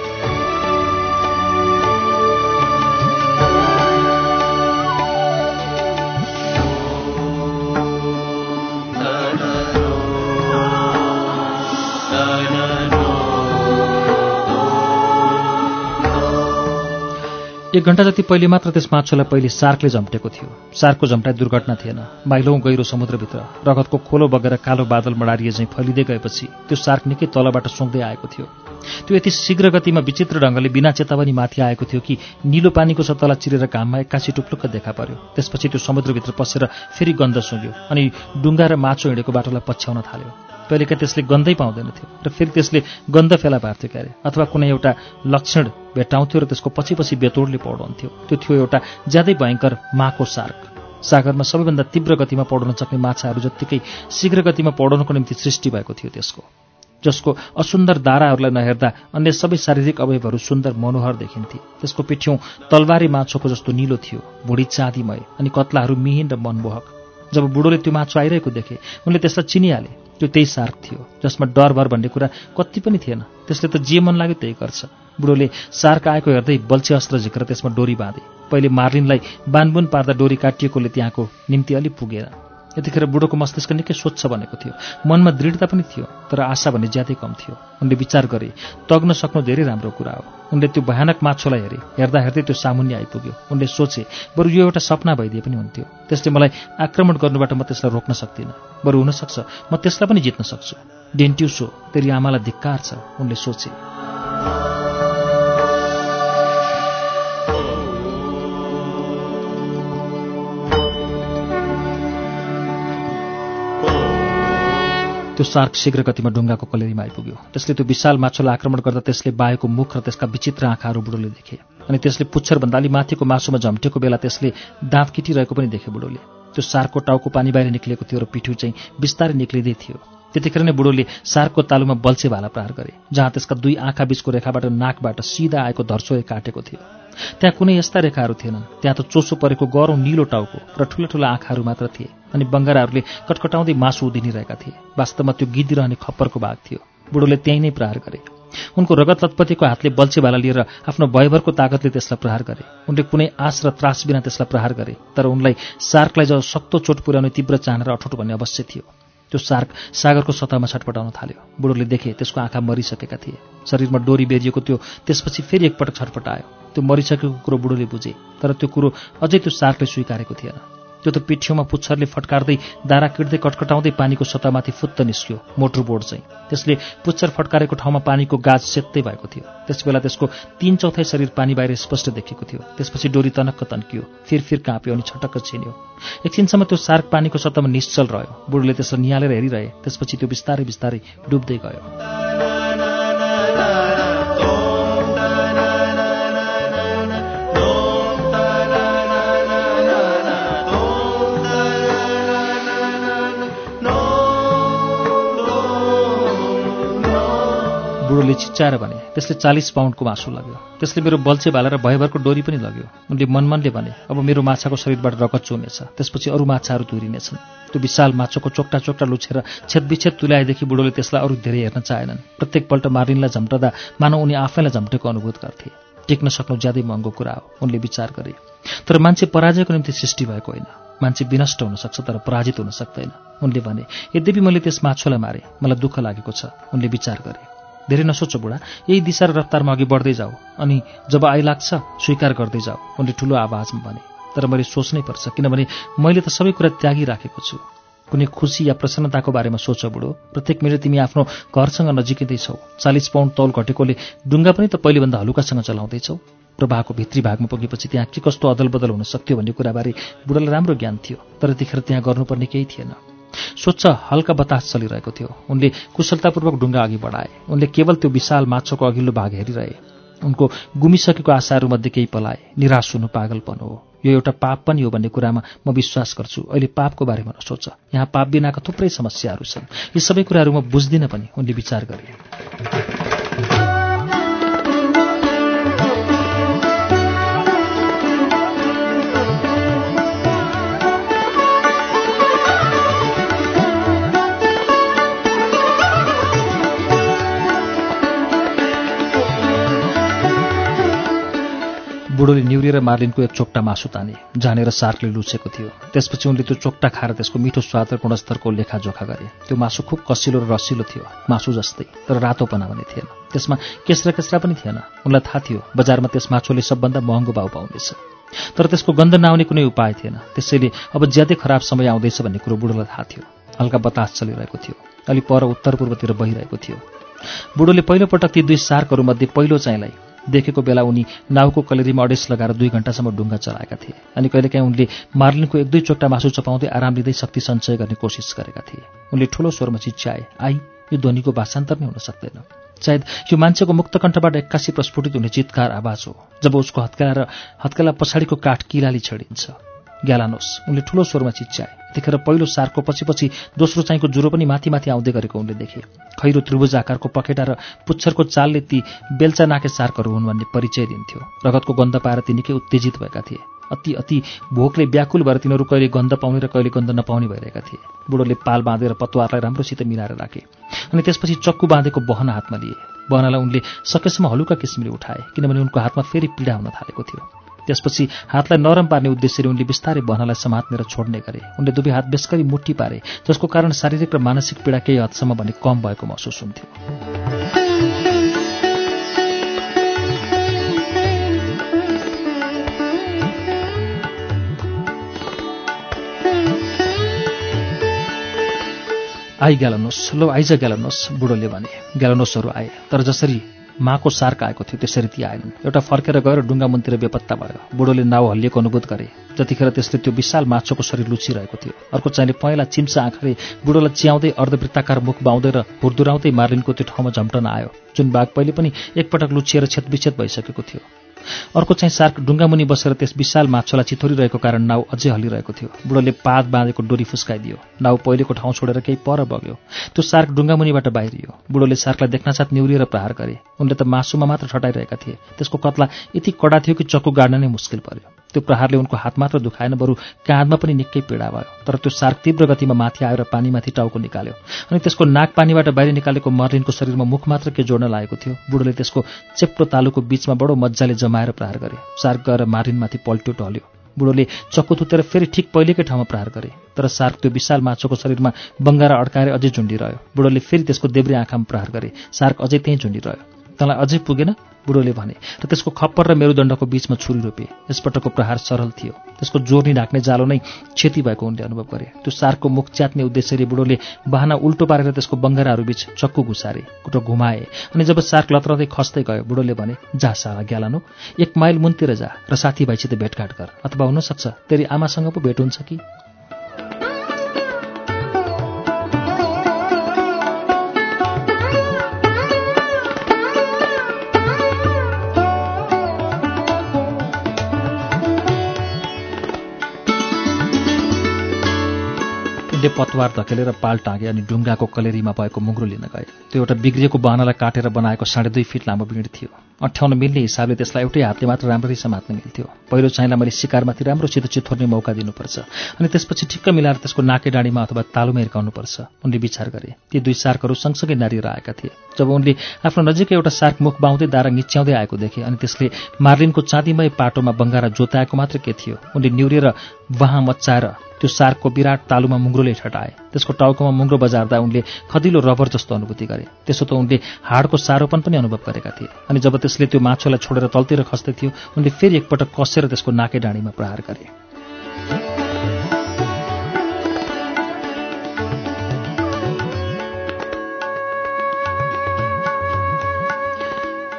एक घण्टा जति पहिले मात्र त्यस माछोलाई पहिले सार्कले झम्टेको थियो। सार्कको झम्टाइ दुर्घटना थिएन। माइलौँ गहिरो समुद्रभित्र रगतको खोलो बगेर कालो बादल मडारिए चाहिँ फैलिँदै गएपछि त्यो सार्क निकै तलबाट सुँग्दै आएको थियो। त्यो यति शीघ्र गतिमा विचित्र ढङ्गले बिना चेतावनी माथि आएको थियो कि निलो पानीको सतला चिरेर घाममा एक्कासी टुप्लुक्क देखा पर्यो। त्यसपछि त्यो समुद्रभित्र पसेर फेरि गन्ध सुँग्यो अनि डुङ्गा र माछो हिँडेको बाटोलाई पछ्याउन थाल्यो। कहिलेकाहीँ त्यसले गन्धै पाउँदैन थियो? र फेरि त्यसले गन्ध फेला पार्थ्यो क्यारे अथवा कुनै एउटा लक्षण भेट्टाउँथ्यो र त्यसको पछि पछि बेतोडले पौडाउँथ्यो त्यो थियो एउटा ज्यादै भयङ्कर माको सार्क। सागरमा सबैभन्दा तीव्र गतिमा पौडाउन सक्ने माछाहरू जत्तिकै शीघ्र गतिमा पौडाउनको निम्ति सृष्टि भएको थियो त्यसको। जसको असुन्दर दाराहरूलाई नहेर्दा अन्य सबै शारीरिक अवयवहरू सुन्दर मनोहर देखिन्थे। त्यसको पिठ्यौँ तलवारी माछोको जस्तो निलो थियो भुँडी चाँदीमय अनि कत्लाहरू मिहिन र मनमोहक। जब बुढोले त्यो माछो आइरहेको देखे उनले त्यसलाई चिनिहाले। त्यो त्यही सार्क थियो जसमा डर भर भन्ने कुरा कति पनि थिएन। त्यसले त जे मन लाग्यो त्यही गर्छ। बुढोले सार्क आएको हेर्दै बल्छी अस्त्र झिकेर त्यसमा डोरी बाँधे। पहिले मार्लिनलाई बानबुन पार्दा डोरी काटिएकोले त्यहाँको निम्ति अलि पुगेन यतिखेर बुढोको मस्तिष्क निकै स्वच्छ बनेको थियो। मनमा दृढता पनि थियो तर आशा भन्ने ज्यादै कम थियो। उनले विचार गरे तग्न सक्नु धेरै राम्रो कुरा हो। उनले त्यो भयानक माछोलाई हेरे हेर्दा हेर्दै त्यो सामुन्य आइपुग्यो। उनले सोचे बरु यो एउटा सपना भइदिए पनि हुन्थ्यो। त्यसले मलाई आक्रमण गर्नुबाट म त्यसलाई रोक्न सक्दिनँ। बरु हुनसक्छ म त्यसलाई पनि जित्न सक्छु। डेन्ट्युसो तेरि आमालाई धिक्कार छ उनले सोचे। त्यो सार्क शीघ्र गतिमा ढुङ्गाको कलेरीमा आइपुग्यो। त्यसले त्यो विशाल माछोलाई आक्रमण गर्दा त्यसले बाएको मुख र त्यसका विचित्र आँखाहरू बुढोले देखे अनि त्यसले पुच्छरभन्दा अलि माथिको मासुमा झम्टेको बेला त्यसले दाँत किटिरहेको पनि देखे बुढोले त्यो सार्कको टाउको पानी बाहिर निक्लिएको थियो र पिठ्यु चाहिँ बिस्तारै निक्लिँदै थियो। त्यतिखेर नै बुढोले सार्कको तालुमा बल्छे भाला प्रहार गरे जहाँ त्यसका दुई आँखा बीचको रेखाबाट नाकबाट सिधा आएको धर्सोले काटेको थियो। त्यहाँ कुनै यस्ता रेखाहरू थिएनन्। त्यहाँ त चोसो परेको गरौँ निलो टाउको र ठुला ठुला आँखाहरू मात्र थिए अनि बङ्गाराहरूले कटकटाउँदै मासु उदिनिरहेका थिए। वास्तवमा त्यो गिदिरहने खप्परको भाग थियो। बुढोले त्यहीँ नै प्रहार गरे। उनको रगत लतपतिको हातले बल्छे भाला लिएर आफ्नो भयभरको तागतले त्यसलाई प्रहार गरे। उनले कुनै आश र त्रास बिना त्यसलाई प्रहार गरे तर उनलाई सार्कलाई जब सक्तो चोट पुर्याउने तीव्र चाहना र अठोट भन्ने अवश्य थियो। त्यो सार्क सागरको सतहमा छटपटाउन थाल्यो। बुढोले देखे त्यसको आँखा मरिसकेका थिए। शरीरमा डोरी बेरिएको त्यो त्यसपछि फेरि एकपटक छटपटायो। त्यो मरिसकेको कुरो बुढोले बुझे तर त्यो कुरो अझै त्यो सार्कले स्वीकारेको थिएन। त्यो त पिठ्यौमा पुच्छरले फटकार्दै दारा किट्दै कटकटाउँदै पानीको सतहमाथि फुत्त निस्क्यो मोटर बोर्ड चाहिँ त्यसले पुच्छर फटकारेको ठाउँमा पानीको गाज सेत्तै भएको थियो। त्यसबेला त्यसको तीन चौथाइ शरीर पानी बाहिर स्पष्ट देखेको थियो। त्यसपछि डोरी तनक्क तन्कियो फिर फिर काँप्यो अनि छटक्क छिन्यो। एकछिनसम्म त्यो सार्क पानीको सतहमा निश्चल रह्यो। बुढोले त्यसलाई निहालेर हेरिरहे त्यसपछि त्यो बिस्तारै बिस्तारै डुब्दै गयो। बुढोले चिच्चाएर भने त्यसले चालिस पाउन्डको मासु लग्यो। त्यसले मेरो बल्छे भालेर भयभरको डोरी पनि लग्यो। उनले मनमनले भने अब मेरो माछाको शरीरबाट रगत चुनेछ त्यसपछि अरू माछाहरू तुरिनेछन्। त्यो विशाल माछोको चोक्टा चोक्टा लुछेर छेदविच्छेद तुल्याएदेखि बुढोले त्यसलाई अरू धेरै हेर्न चाहेनन्। प्रत्येकपल्ट मारिनलाई झम्टदा मानव उनी आफैलाई झम्टेको अनुभूत गर्थे। टेक्न सक्नु ज्यादै महँगो कुरा हो। उनले विचार गरे। तर मान्छे पराजयको निम्ति सृष्टि भएको होइन। मान्छे विनष्ट हुन सक्छ तर पराजित हुन सक्दैन उनले भने यद्यपि मैले त्यस माछोलाई मारे मलाई दुःख लागेको छ। उनले विचार गरे। धेरै नसोच बुढा यही दिशा र रफ्तारमा अघि बढ्दै जाऊ अनि जब आइलाग्छ स्वीकार गर्दै जाऊ उनले ठुलो आवाजमा भने तर मैले सोच्नै पर्छ किनभने मैले त सबै कुरा त्यागिराखेको छु। कुनै खुसी या प्रसन्नताको बारेमा सोच बुढो प्रत्येक मिनट तिमी आफ्नो घरसँग नजिकै छौ चालिस पाउन्ड तौल घटेकोले डुङ्गा पनि त पहिलेभन्दा हलुकासँग चलाउँदैछौ। प्रवाहको भित्री भागमा पुगेपछि त्यहाँ के कस्तो अदल बदल हुन सक्थ्यो भन्ने कुराबारे बुढालाई राम्रो ज्ञान थियो तर त्यतिखेर त्यहाँ गर्नुपर्ने केही थिएन। स्वच्छ हल्का बतास चलिरहेको थियो। उनले कुशलतापूर्वक डुङ्गा अघि बढाए। उनले केवल त्यो विशाल माछोको अघिल्लो भाग हेरिरहे। उनको गुमिसकेको आशाहरूमध्ये केही पलाए। निराश हुनु पागलपन हो। यो एउटा पाप पनि हो भन्ने कुरामा म विश्वास गर्छु। अहिले पापको बारेमा नसोच यहाँ पाप बिनाका थुप्रै समस्याहरू छन्। यी सबै कुराहरू म बुझ्दिनँ पनि उनले विचार गरे। बुढोले निउरिएर मार्लिनको एक चोक्टा मासु ताने जानेर सार्कले लुचेको थियो। त्यसपछि उनले त्यो चोक्टा खाएर त्यसको मिठो स्वाद र गुणस्तरको लेखाजोखा गरे। त्यो मासु खुब कसिलो र रसिलो थियो मासु जस्तै तर रातोपना भने थिएन। त्यसमा केस्रा केस्रा पनि थिएन। उनलाई थाहा थियो बजारमा त्यस माछोले सबभन्दा महँगो भाउ पाउनेछ। तर त्यसको गन्ध नआउने कुनै उपाय थिएन। त्यसैले अब ज्यादै खराब समय आउँदैछ भन्ने कुरो बुढोलाई थाहा थियो। हल्का बतास चलिरहेको थियो। अलि पर उत्तर पूर्वतिर बहिरहेको थियो। बुढोले पहिलोपटक ती दुई सार्कहरूमध्ये पहिलो चाहिँलाई देखेको बेला उनी नाउको कलेरीमा अडेस लगाएर दुई घण्टासम्म डुङ्गा चलाएका थिए अनि कहिलेकाहीँ उनले मार्लिनको एक दुई चोक्टा मासु चपाउँदै आराम लिँदै शक्ति सञ्चय गर्ने कोसिस गरेका थिए। उनले ठूलो स्वरमा चिच्याए आई यो ध्वनिको भाषान्तर नै हुन सक्दैन। सायद यो मान्छेको मुक्तकण्ठबाट एक्कासी प्रस्फुटित हुने चितकार आवाज हो जब उसको हत्केला र हत्केला पछाडिको काठ किलाली छडिन्छ। ग्यालानोस। उनले ठूलो स्वरमा चिच्याए। यतिखेर पहिलो सारको पछि पछि दोस्रो चाहिँको ज्वरो पनि माथि माथि आउँदै गरेको उनले देखे। खैरो त्रिभुज आकारको पखेटा र पुच्छरको चालले ती बेल्चा नाके सार्कहरू हुन् भन्ने परिचय दिन्थ्यो। रगतको गन्ध पाएर ती निकै उत्तेजित भएका थिए। अति अति भोकले व्याकुल भएर तिनीहरू कहिले गन्ध पाउने र कहिले गन्ध नपाउने भइरहेका थिए। बुढोले पाल बाँधेर पतवारलाई राम्रोसित मिलाएर राखे अनि त्यसपछि चक्कु बाँधेको बहना हातमा लिए। बहनालाई उनले सकेसम्म हलुका किसिमले उठाए किनभने उनको हातमा फेरि पीडा हुन थालेको थियो। त्यसपछि हातलाई नरम पार्ने उद्देश्यले उनले बिस्तारै बहनालाई समात्ने र छोड्ने गरे। उनले दुवै हात बेसकरी मुठी पारे जसको कारण शारीरिक र मानसिक पीडा केही हदसम्म भने कम भएको महसुस हुन्थ्यो। आई ग्यालनोस लो आइज ग्यालनोस बुढोले भने ग्यालनोसहरू आए तर जसरी माको सार्क आएको थियो त्यसरी ती आएनन् एउटा फर्केर गएर डुङ्गा मुनतिर बेपत्ता भयो। बुढोले नाउ हल्लिएको अनुभूत गरे। जतिखेर त्यसले त्यो विशाल माछोको शरीर लुचिरहेको थियो। अर्को चाहिँले पहेँला चिम्सा आँखाले बुढोलाई च्याउँदै अर्धवृत्ताकार मुख बाउँदै र हुर्दुराउँदै मार्लिनको त्यो ठाउँमा झम्टन आयो जुन बाघ पहिले पनि एकपटक लुचिएर छेतविच्छेद भइसकेको थियो। अर्को चाहिँ सार्क ढुङ्गामुनि बसेर त्यस विशाल माछोलाई चिथोरिरहेको कारण नाउ अझै हल्लिरहेको थियो। बुढोले पात बाँधेको डोरी फुस्काइदियो। नाउ पहिलेको ठाउँ छोडेर केही पर बग्यो। त्यो सार्क ढुङ्गामुनिबाट बाहिरियो। बुढोले सार्कलाई देख्नसाथ निउरिएर प्रहार गरे। उनले त मासुमा मात्र ठटाइरहेका थिए। त्यसको कत्ला यति कडा थियो कि चक्कु गाड्न नै मुस्किल पर्यो। त्यो प्रहारले उनको हात मात्र दुखाएन बरु काँधमा पनि निकै पीडा भयो। तर त्यो सार्क तीव्र गतिमा माथि आएर पानीमाथि टाउको निकाल्यो अनि त्यसको नाक पानीबाट बाहिर निकालेको मर्लिनको शरीरमा मुख मात्र के जोड्न लागेको थियो बुढोले त्यसको चेप्टो तालुको बीचमा बडो मजाले जमाएर प्रहार गरे। सार्क गएर मार्लिनमाथि पल्ट्यो टल्यो। बुढोले चक्कु थुतेर फेरि ठिक पहिलेकै ठाउँमा प्रहार गरे तर सार्क त्यो विशाल माछोको शरीरमा बङ्गारा अड्काएर अझै झुन्डिरह्यो। बुढोले फेरि त्यसको देब्रे आँखामा प्रहार गरे। सार्क अझै त्यहीँ झुन्डिरह्यो। तँलाई अझै पुगेन? बुढोले भने। र त्यसको खप्पर र मेरुदण्डको बीचमा छुरी रोपे। यसपटकको प्रहार सरल थियो। त्यसको जोर्नी ढाक्ने जालो नै क्षति भएको उनले अनुभव गरे। त्यो सार्कको मुख च्यात्ने उद्देश्यले बुढोले बाहना उल्टो पारेर त्यसको बङ्गराहरूबीच चक्कु घुसारे कुटो घुमाए अनि जब सार्क लत्रदै खस्दै गयो बुढोले भने जा साला ग्यालानो एक माइल मुनतिर जा र साथीभाइसित भेटघाट गर। अथवा हुनसक्छ तेरि आमासँग पो भेट हुन्छ कि? उनले पतवार धकेलेर पाल टाँगे अनि ढुङ्गाको कलेरीमा भएको मुग्रो लिन गए। त्यो एउटा बिग्रिएको बाहनालाई काटेर बनाएको साढे दुई फिट लामो बिँड थियो। अठ्याउन मिल्ने हिसाबले त्यसलाई एउटै हातले मात्र राम्ररी समात्न मिल्थ्यो। पहिलो चाहिँलाई मैले शिकारमाथि राम्रोसित चिथोर्ने मौका दिनुपर्छ अनि त्यसपछि ठिक्क मिलाएर त्यसको नाके डाँडीमा अथवा तालुमा हिर्काउनुपर्छ। उनले विचार गरे। ती दुई सार्कहरू सँगसँगै नारिएर आएका थिए। जब उनले आफ्नो नजिकै एउटा सार्क मुख बाउँदै दारा निच्याउँदै आएको देखे अनि त्यसले मार्लिनको चाँदीमय पाटोमा बङ्गारा जोताएको मात्र के थियो उनले निउरिएर वहाँ मच्चाएर त्यो सार्कको विराट तालुमा मुङ्ग्रोले ठटाए त्यसको टाउकोमा मुङ्ग्रो बजार्दा उनले खदिलो रबर जस्तो अनुभूति गरे। त्यसो त उनले हाडको सारोपन पनि अनुभव गरेका थिए। अनि जब त्यसले त्यो माछोलाई छोडेर तलतिर खस्दै थियो उनले फेरि एकपटक कसेर त्यसको नाके डाँडीमा प्रहार गरे।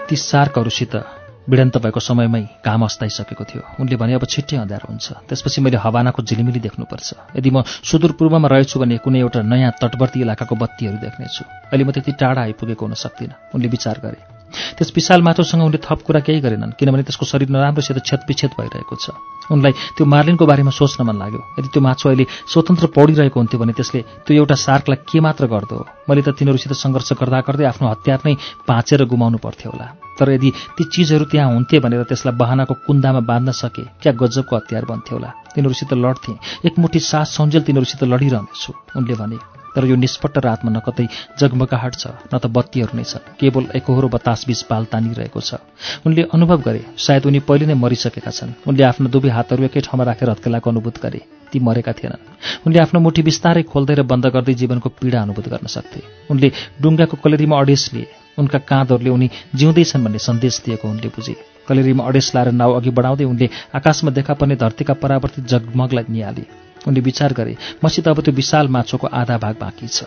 ती सार्कहरूसित भिडन्त भएको समयमै घाम अस्ताइसकेको थियो। उनले भने अब छिट्टै अँध्यारो हुन्छ। त्यसपछि मैले हवानाको झिलिमिली देख्नुपर्छ। यदि म सुदूरपूर्वमा रहेछु भने कुनै एउटा नयाँ तटवर्ती इलाकाको बत्तीहरू देख्नेछु। अहिले म त्यति टाढा आइपुगेको हुन सक्दिनँ। उनले विचार गरे। त्यस विशाल माटोसँग उनले थप कुरा केही गरेनन् किनभने त्यसको शरीर नराम्रोसित क्षतविच्छेद भइरहेको छ। उनलाई त्यो मार्लिनको बारेमा सोच्न मन लाग्यो। यदि त्यो माछो अहिले स्वतन्त्र पौडिरहेको हुन्थ्यो भने त्यसले त्यो एउटा सार्कलाई के मात्र गर्दो मैले त तिनीहरूसित सङ्घर्ष गर्दा गर्दै आफ्नो हतियार नै भाँचेर गुमाउनु पर्थ्यो होला। तर यदि ती चिजहरू त्यहाँ हुन्थे भनेर त्यसलाई बहानाको कुन्दामा बाँध्न सके क्या गजबको हतियार बन्थ्यो होला? तिनीहरूसित लड्थेँ। एकमुठी सास सौन्जेल तिनीहरूसित लडिरहनेछु उनले भने। तर यो निष्पट्ट रातमा न कतै जगमगाहट छ न त बत्तीहरू नै छन्। केवल एकहोरो बतास बीच पाल तानिरहेको छ। उनले अनुभव गरे सायद उनी पहिले नै मरिसकेका छन्। उनले आफ्नो दुवै हातहरू एकै ठाउँमा राखेर हत्केलाको अनुभूत गरे। ती मरेका थिएनन्। उनले आफ्नो मुठी बिस्तारै खोल्दै र बन्द गर्दै जीवनको पीडा अनुभूत गर्न सक्थे। उनले डुङ्गाको कलेरीमा अडेस लिए। उनका काँधहरूले उनी जिउँदैछन् भन्ने सन्देश दिएको उनले बुझे। कलेरीमा अडेस लाएर नाउँ अघि बढाउँदै उनले आकाशमा देखा पर्ने धरतीका परावर्तित जगमगलाई निहाले। उनले विचार गरे मसित अब त्यो विशाल माछोको आधा भाग बाँकी छ।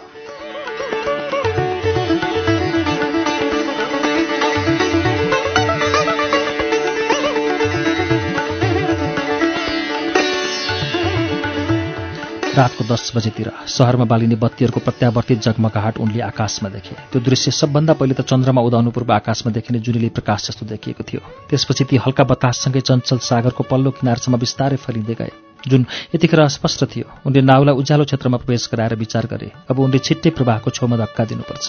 रातको दस बजेतिर सहरमा बालिने बत्तीहरूको प्रत्यावर्तित जगमगाहट उनले आकाशमा देखे। त्यो दृश्य सबभन्दा पहिले त चन्द्रमा उदाउनु पूर्व आकाशमा देखिने जुनीले प्रकाश जस्तो देखिएको थियो। त्यसपछि ती हल्का बताससँगै चञ्चल सागरको पल्लो किनारसम्म बिस्तारै फैलिँदै गए। जुन यतिखेर अस्पष्ट थियो उनले नाउलाई उज्यालो क्षेत्रमा प्रवेश गराएर विचार गरे। अब उनले छिट्टै प्रवाहको छेउमा धक्का दिनुपर्छ।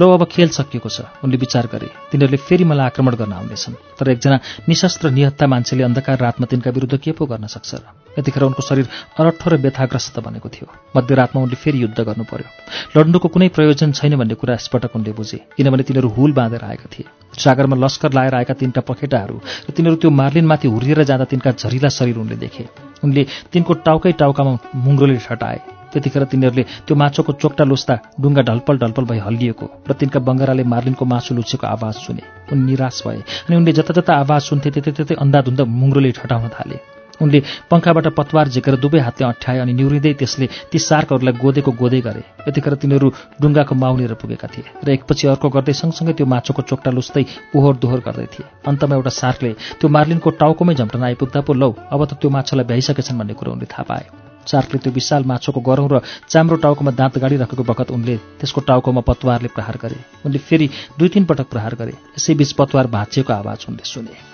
लो अब खेल सकिएको छ उनले विचार गरे। तिनीहरूले फेरि मलाई आक्रमण गर्न आउनेछन्। तर एकजना निशस्त्र निहत्ता मान्छेले अन्धकार रातमा तिनका विरुद्ध के पो गर्न सक्छ र? यतिखेर उनको शरीर अरठो र व्यथाग्रस्त बनेको थियो। मध्यरातमा उनले फेरि युद्ध गर्नु पर्यो लड्नुको कुनै प्रयोजन छैन भन्ने कुरा यसपटक उनले बुझे किनभने तिनीहरू हुल बाँधेर आएका थिए। सागरमा लस्कर लाएर आएका तिनका पखेटाहरू र तिनीहरू त्यो मार्लिनमाथि हुर्रिएर जाँदा तिनका झरिला शरीर उनले देखे। उनले तिनको टाउकै टाउकामा मुङ्ग्रोले ठटाए त्यतिखेर तिनीहरूले त्यो माछोको चोक्टा लुस्दा डुङ्गा ढलपल ढलपल भई हल्लिएको र तिनका बङ्गराले मार्लिनको मासु लुचेको आवाज सुने। उनी निराश भए अनि उनले जता जता आवाज सुन्थे त्यतै त्यतै अन्धाधुन्द मुङ्ग्रोले ठटाउन थाले। उनले पङ्खाबाट पतवार झिकेर दुवै हातले अठ्याए अनि निहुरिँदै त्यसले ती सार्कहरूलाई गोदेको गोदै गरे। यतिखेर तिनीहरू डुङ्गाको माउनेर पुगेका थिए र एकपछि अर्को गर्दै सँगसँगै त्यो माछोको चोक्टा लुस्दै ओहोर दोहोर गर्दै थिए। अन्तमा एउटा सार्कले त्यो मार्लिनको टाउकोमै झम्टन आइपुग्दा पो लौ अब त त्यो माछोलाई भ्याइसकेछन् भन्ने कुरो उनले थाहा पाए। सार्कले त्यो विशाल माछोको गरौँ र चाम्रो टाउकोमा दाँत गाडिराखेको बखत उनले त्यसको टाउकोमा पतवारले प्रहार गरे। उनले फेरि दुई तिन पटक प्रहार गरे। यसैबीच पतवार भाँचिएको आवाज उनले सुने।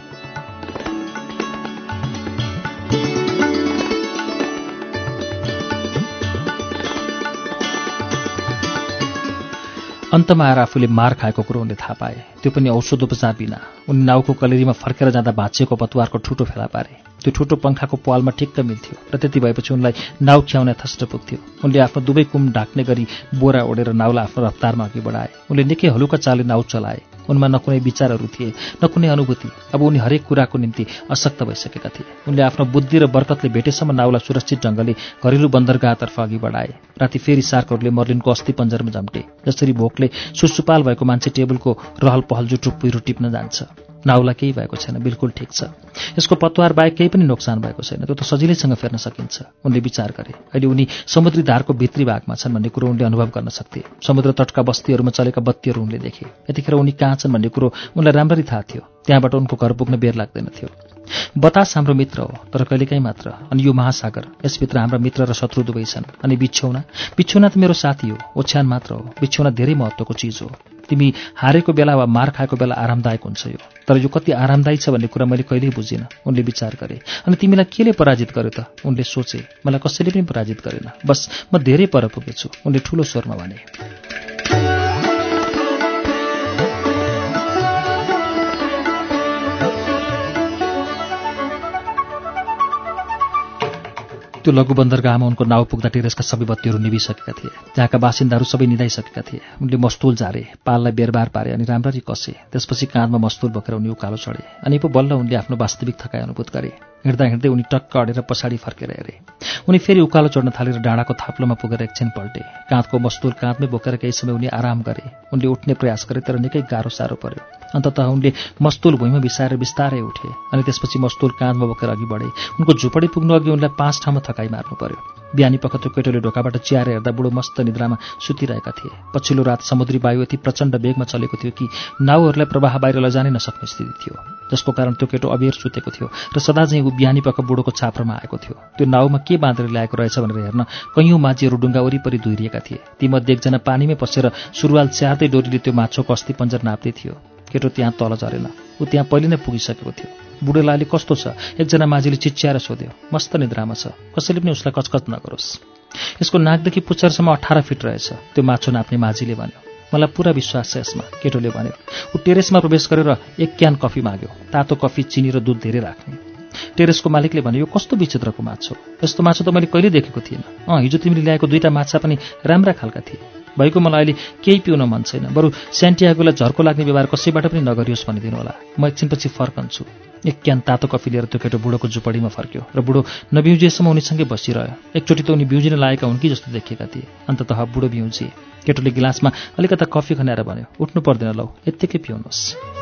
अन्तमा आएर आफूले मार खाएको कुरो उनले थाहा पाए। त्यो पनि औषधोपचार बिना। उनी नाउको कलेरीमा फर्केर जाँदा भाँचिएको पतवारको ठुटो फेला पारे। त्यो ठुटो पङ्खाको पालमा ठिक्क मिल्थ्यो र त्यति भएपछि उनलाई नाउ ख्याउने थष्ट पुग्थ्यो। उनले आफ्नो दुवै कुम ढाक्ने गरी बोरा ओढेर नाउलाई आफ्नो रफ्तारमा अघि बढाए। उनले निकै हलुका चालले नाउ चलाए। उनमा न कुनै विचारहरू थिए न कुनै अनुभूति। अब उनी हरेक कुराको निम्ति अशक्त भइसकेका थिए। उनले आफ्नो बुद्धि र बर्कतले भेटेसम्म नाउलाई सुरक्षित ढङ्गले घरेलु बन्दरगाहतर्फ अघि बढाए। राति फेरि सार्कहरूले मर्लिनको अस्थि पञ्जरमा झम्टे जसरी भोकले सुसुपाल भएको मान्छे टेबलको रहल पहल जुटो पुइरो टिप्न जान्छ। नाउलाई केही भएको छैन बिल्कुल ठिक छ। यसको पतवार बाहेक केही पनि नोक्सान भएको छैन त्यो त सजिलैसँग फेर्न सकिन्छ उनले विचार गरे। अहिले उनी समुद्री धारको भित्री भागमा छन् भन्ने कुरो उनले अनुभव गर्न सक्थे। समुद्र तटका बस्तीहरूमा चलेका बत्तीहरू उनले देखे। यतिखेर उनी कहाँ छन् भन्ने कुरो उनलाई राम्ररी थाहा थियो। त्यहाँबाट उनको घर पुग्न बेर लाग्दैन थियो। बतास हाम्रो मित्र हो तर कहिलेकाहीँ मात्र। अनि यो महासागर यसभित्र हाम्रा मित्र र शत्रु दुवै छन्। अनि बिछौना बिछौना त मेरो साथी हो ओछ्यान मात्र हो। बिछौना धेरै महत्त्वको चिज हो। तिमी हारेको बेला वा मार खाएको बेला आरामदायक हुन्छ यो। तर यो कति आरामदायी छ भन्ने कुरा मैले कहिल्यै बुझिनँ। उनले विचार गरे। अनि तिमीलाई केले पराजित गर्यो त? उनले सोचे मलाई कसैले पनि पराजित गरेन। बस म धेरै पर पुगेछु। उनले ठुलो स्वरमा भने। त्यो लघु बन्दरगाहमा उनको नाउँ पुग्दा टेरेसका सबै बत्तीहरू निभिसकेका थिए। त्यहाँका बासिन्दाहरू सबै निधाइसकेका थिए। उनले मस्तुल झारे पाललाई बेरबार पारे अनि राम्ररी कसे। त्यसपछि काँधमा मस्तुल बोकेर उनी उकालो चढे। अनि पो बल्ल उनले आफ्नो वास्तविक थकाइ अनुभूत गरे। हिँड्दा हिँड्दै उनी टक्क अडेर पछाडि फर्केर हेरे। उनी फेरि उकालो चढ्न थालेर डाँडाको थाप्लोमा पुगेर एकछिन पल्टे। काँधको मस्तुल काँधमै बोकेर केही समय उनी आराम गरे। उनले उठ्ने प्रयास गरे तर निकै गाह्रो साह्रो पर्यो। अन्ततः उनले मस्तुल भुइँमा बिसाएर बिस्तारै उठे अनि त्यसपछि मस्तुल काँधमा बोकेर अघि बढे। उनको झुपडी पुग्नु अघि उनलाई पाँच ठाउँमा थकाइ मार्नु पर्यो। बिहानी त्यो केटोले ढोकाबाट चियाएर हेर्दा बुढो मस्त निद्रामा सुतिरहेका थिए। पछिल्लो रात समुद्री वायु यति प्रचण्ड वेगमा चलेको थियो कि नाउहरूलाई प्रवाह बाहिर लैजानै नसक्ने स्थिति थियो। जसको कारण त्यो केटो अबेर सुतेको थियो र सदा चाहिँ ऊ बिहानी पख बुढोको छाप्रोमा आएको थियो। त्यो नाउमा के बाँधेर ल्याएको रहेछ भनेर हेर्न कैयौँ माझीहरू डुङ्गा वरिपरि धुइरिएका थिए। तीमध्ये एकजना पानीमै पसेर सुरुवाल च्यार्दै डोरीले त्यो माछोको अस्ति पञ्जर नाप्दै थियो। केटो त्यहाँ तल झरेन। ऊ त्यहाँ पहिले नै पुगिसकेको थियो। बुढोलाई अहिले कस्तो छ? एकजना माझीले चिच्याएर सोध्यो मस्त निद्रामा छ। कसैले पनि उसलाई कचकच नगरोस्। यसको नाकदेखि पुच्छरसम्म अठार फिट रहेछ। त्यो माछो नाप्ने माझीले भन्यो मलाई पुरा विश्वास छ यसमा केटोले भन्यो। ऊ टेरेसमा प्रवेश गरेर एक क्यान कफी माग्यो। तातो कफी चिनी र दुध धेरै राख्ने। टेरेसको मालिकले भन्यो यो कस्तो विचित्रको माछो? यस्तो माछो त मैले कहिले देखेको थिइनँ। अँ हिजो तिमीले ल्याएको दुईवटा माछा पनि राम्रा खालका थिए। भएको मलाई अहिले केही पिउन मन छैन। बरु सेन्टियागोलाई झर्को लाग्ने व्यवहार कसैबाट पनि नगरियोस् भनिदिनु होला। म एकछिनपछि फर्कन्छु एक क्यान तातो कफी लिएर त्यो केटो बुढोको झुपडीमा फर्क्यो र बुढो नबिउजिएसम्म उनीसँगै बसिरह्यो। एकचोटि त उनी बिउजिन लागेका हुन् कि जस्तो देखिएका थिए। अन्ततः बुढो बिउजिए केटोले गिलासमा अलिकता कफी खनाएर भन्यो उठ्नु पर्दैन लौ यत्तिकै पिउनुहोस्।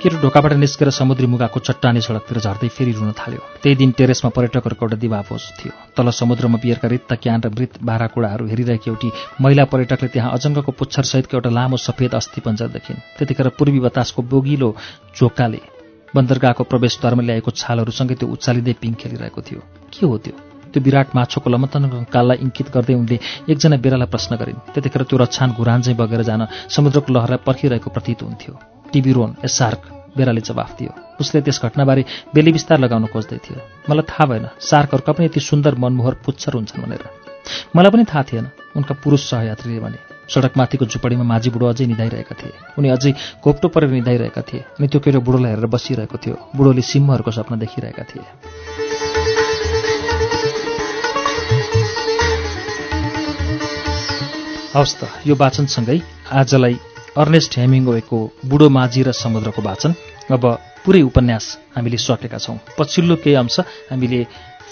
केटो ढोकाबाट निस्केर समुद्री मुगाको चट्टानी सडकतिर झर्दै फेरि रुन थाल्यो। त्यही दिन टेरेसमा पर्यटकहरूको एउटा दिवाभोज थियो। तल समुद्रमा बियरका रित्त क्यान र मृत भाँडाकुँडाहरू हेरिरहेकी एउटी महिला पर्यटकले त्यहाँ अजङ्गको पुच्छरसहितको एउटा लामो सफेद अस्थिपञ्जर देखिन्। त्यतिखेर पूर्वी बतासको बोगिलो झोकाले बन्दरगाहको प्रवेशद्वारमा ल्याएको छालहरूसँगै त्यो उचालिँदै पिङ खेलिरहेको थियो। के हो त्यो? त्यो विराट माछोको लमतन काललाई इङ्कित गर्दै उनले एकजना बेरालाई प्रश्न गरिन्। त्यतिखेर त्यो रछान घुरान चाहिँ बगेर जान समुद्रको लहरलाई पर्खिरहेको प्रतीत हुन्थ्यो। टिभी रोन ए सार्क बेराले जवाफ दियो उसले त्यस घटनाबारे बेली विस्तार लगाउन खोज्दै थियो। मलाई थाहा भएन सार्कहरूका पनि यति सुन्दर मनमोहर पुच्छर हुन्छन् भनेर। मलाई पनि थाहा थिएन उनका पुरुष सहयात्रीले भने। सडकमाथिको झुपडीमा माझी बुढो अझै निधाइरहेका थिए। उनी अझै कोप्टो परेर निधाइरहेका थिए अनि त्यो केटो बुढोलाई हेरेर बसिरहेको थियो। बुढोले सिंहहरूको सपना देखिरहेका थिए। हवस् त यो वाचनसँगै आजलाई अर्नेस्ट हेमिङ्गोको बुढो माझी र समुद्रको वाचन। अब पुरै उपन्यास हामीले सकेका छौँ। पछिल्लो केही अंश हामीले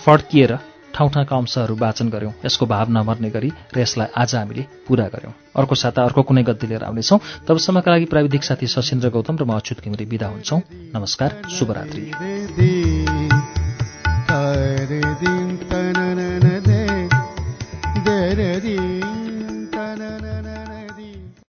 फड्किएर ठाउँ ठाउँका अंशहरू वाचन गऱ्यौँ। यसको भाव नमर्ने गरी र यसलाई आज हामीले पुरा गऱ्यौँ। अर्को साता अर्को कुनै गद्दी लिएर आउनेछौँ। तबसम्मका लागि प्राविधिक साथी सशिन्द्र गौतम र म अच्युत घिमिरे विदा हुन्छौँ। नमस्कार शुभरात्रि।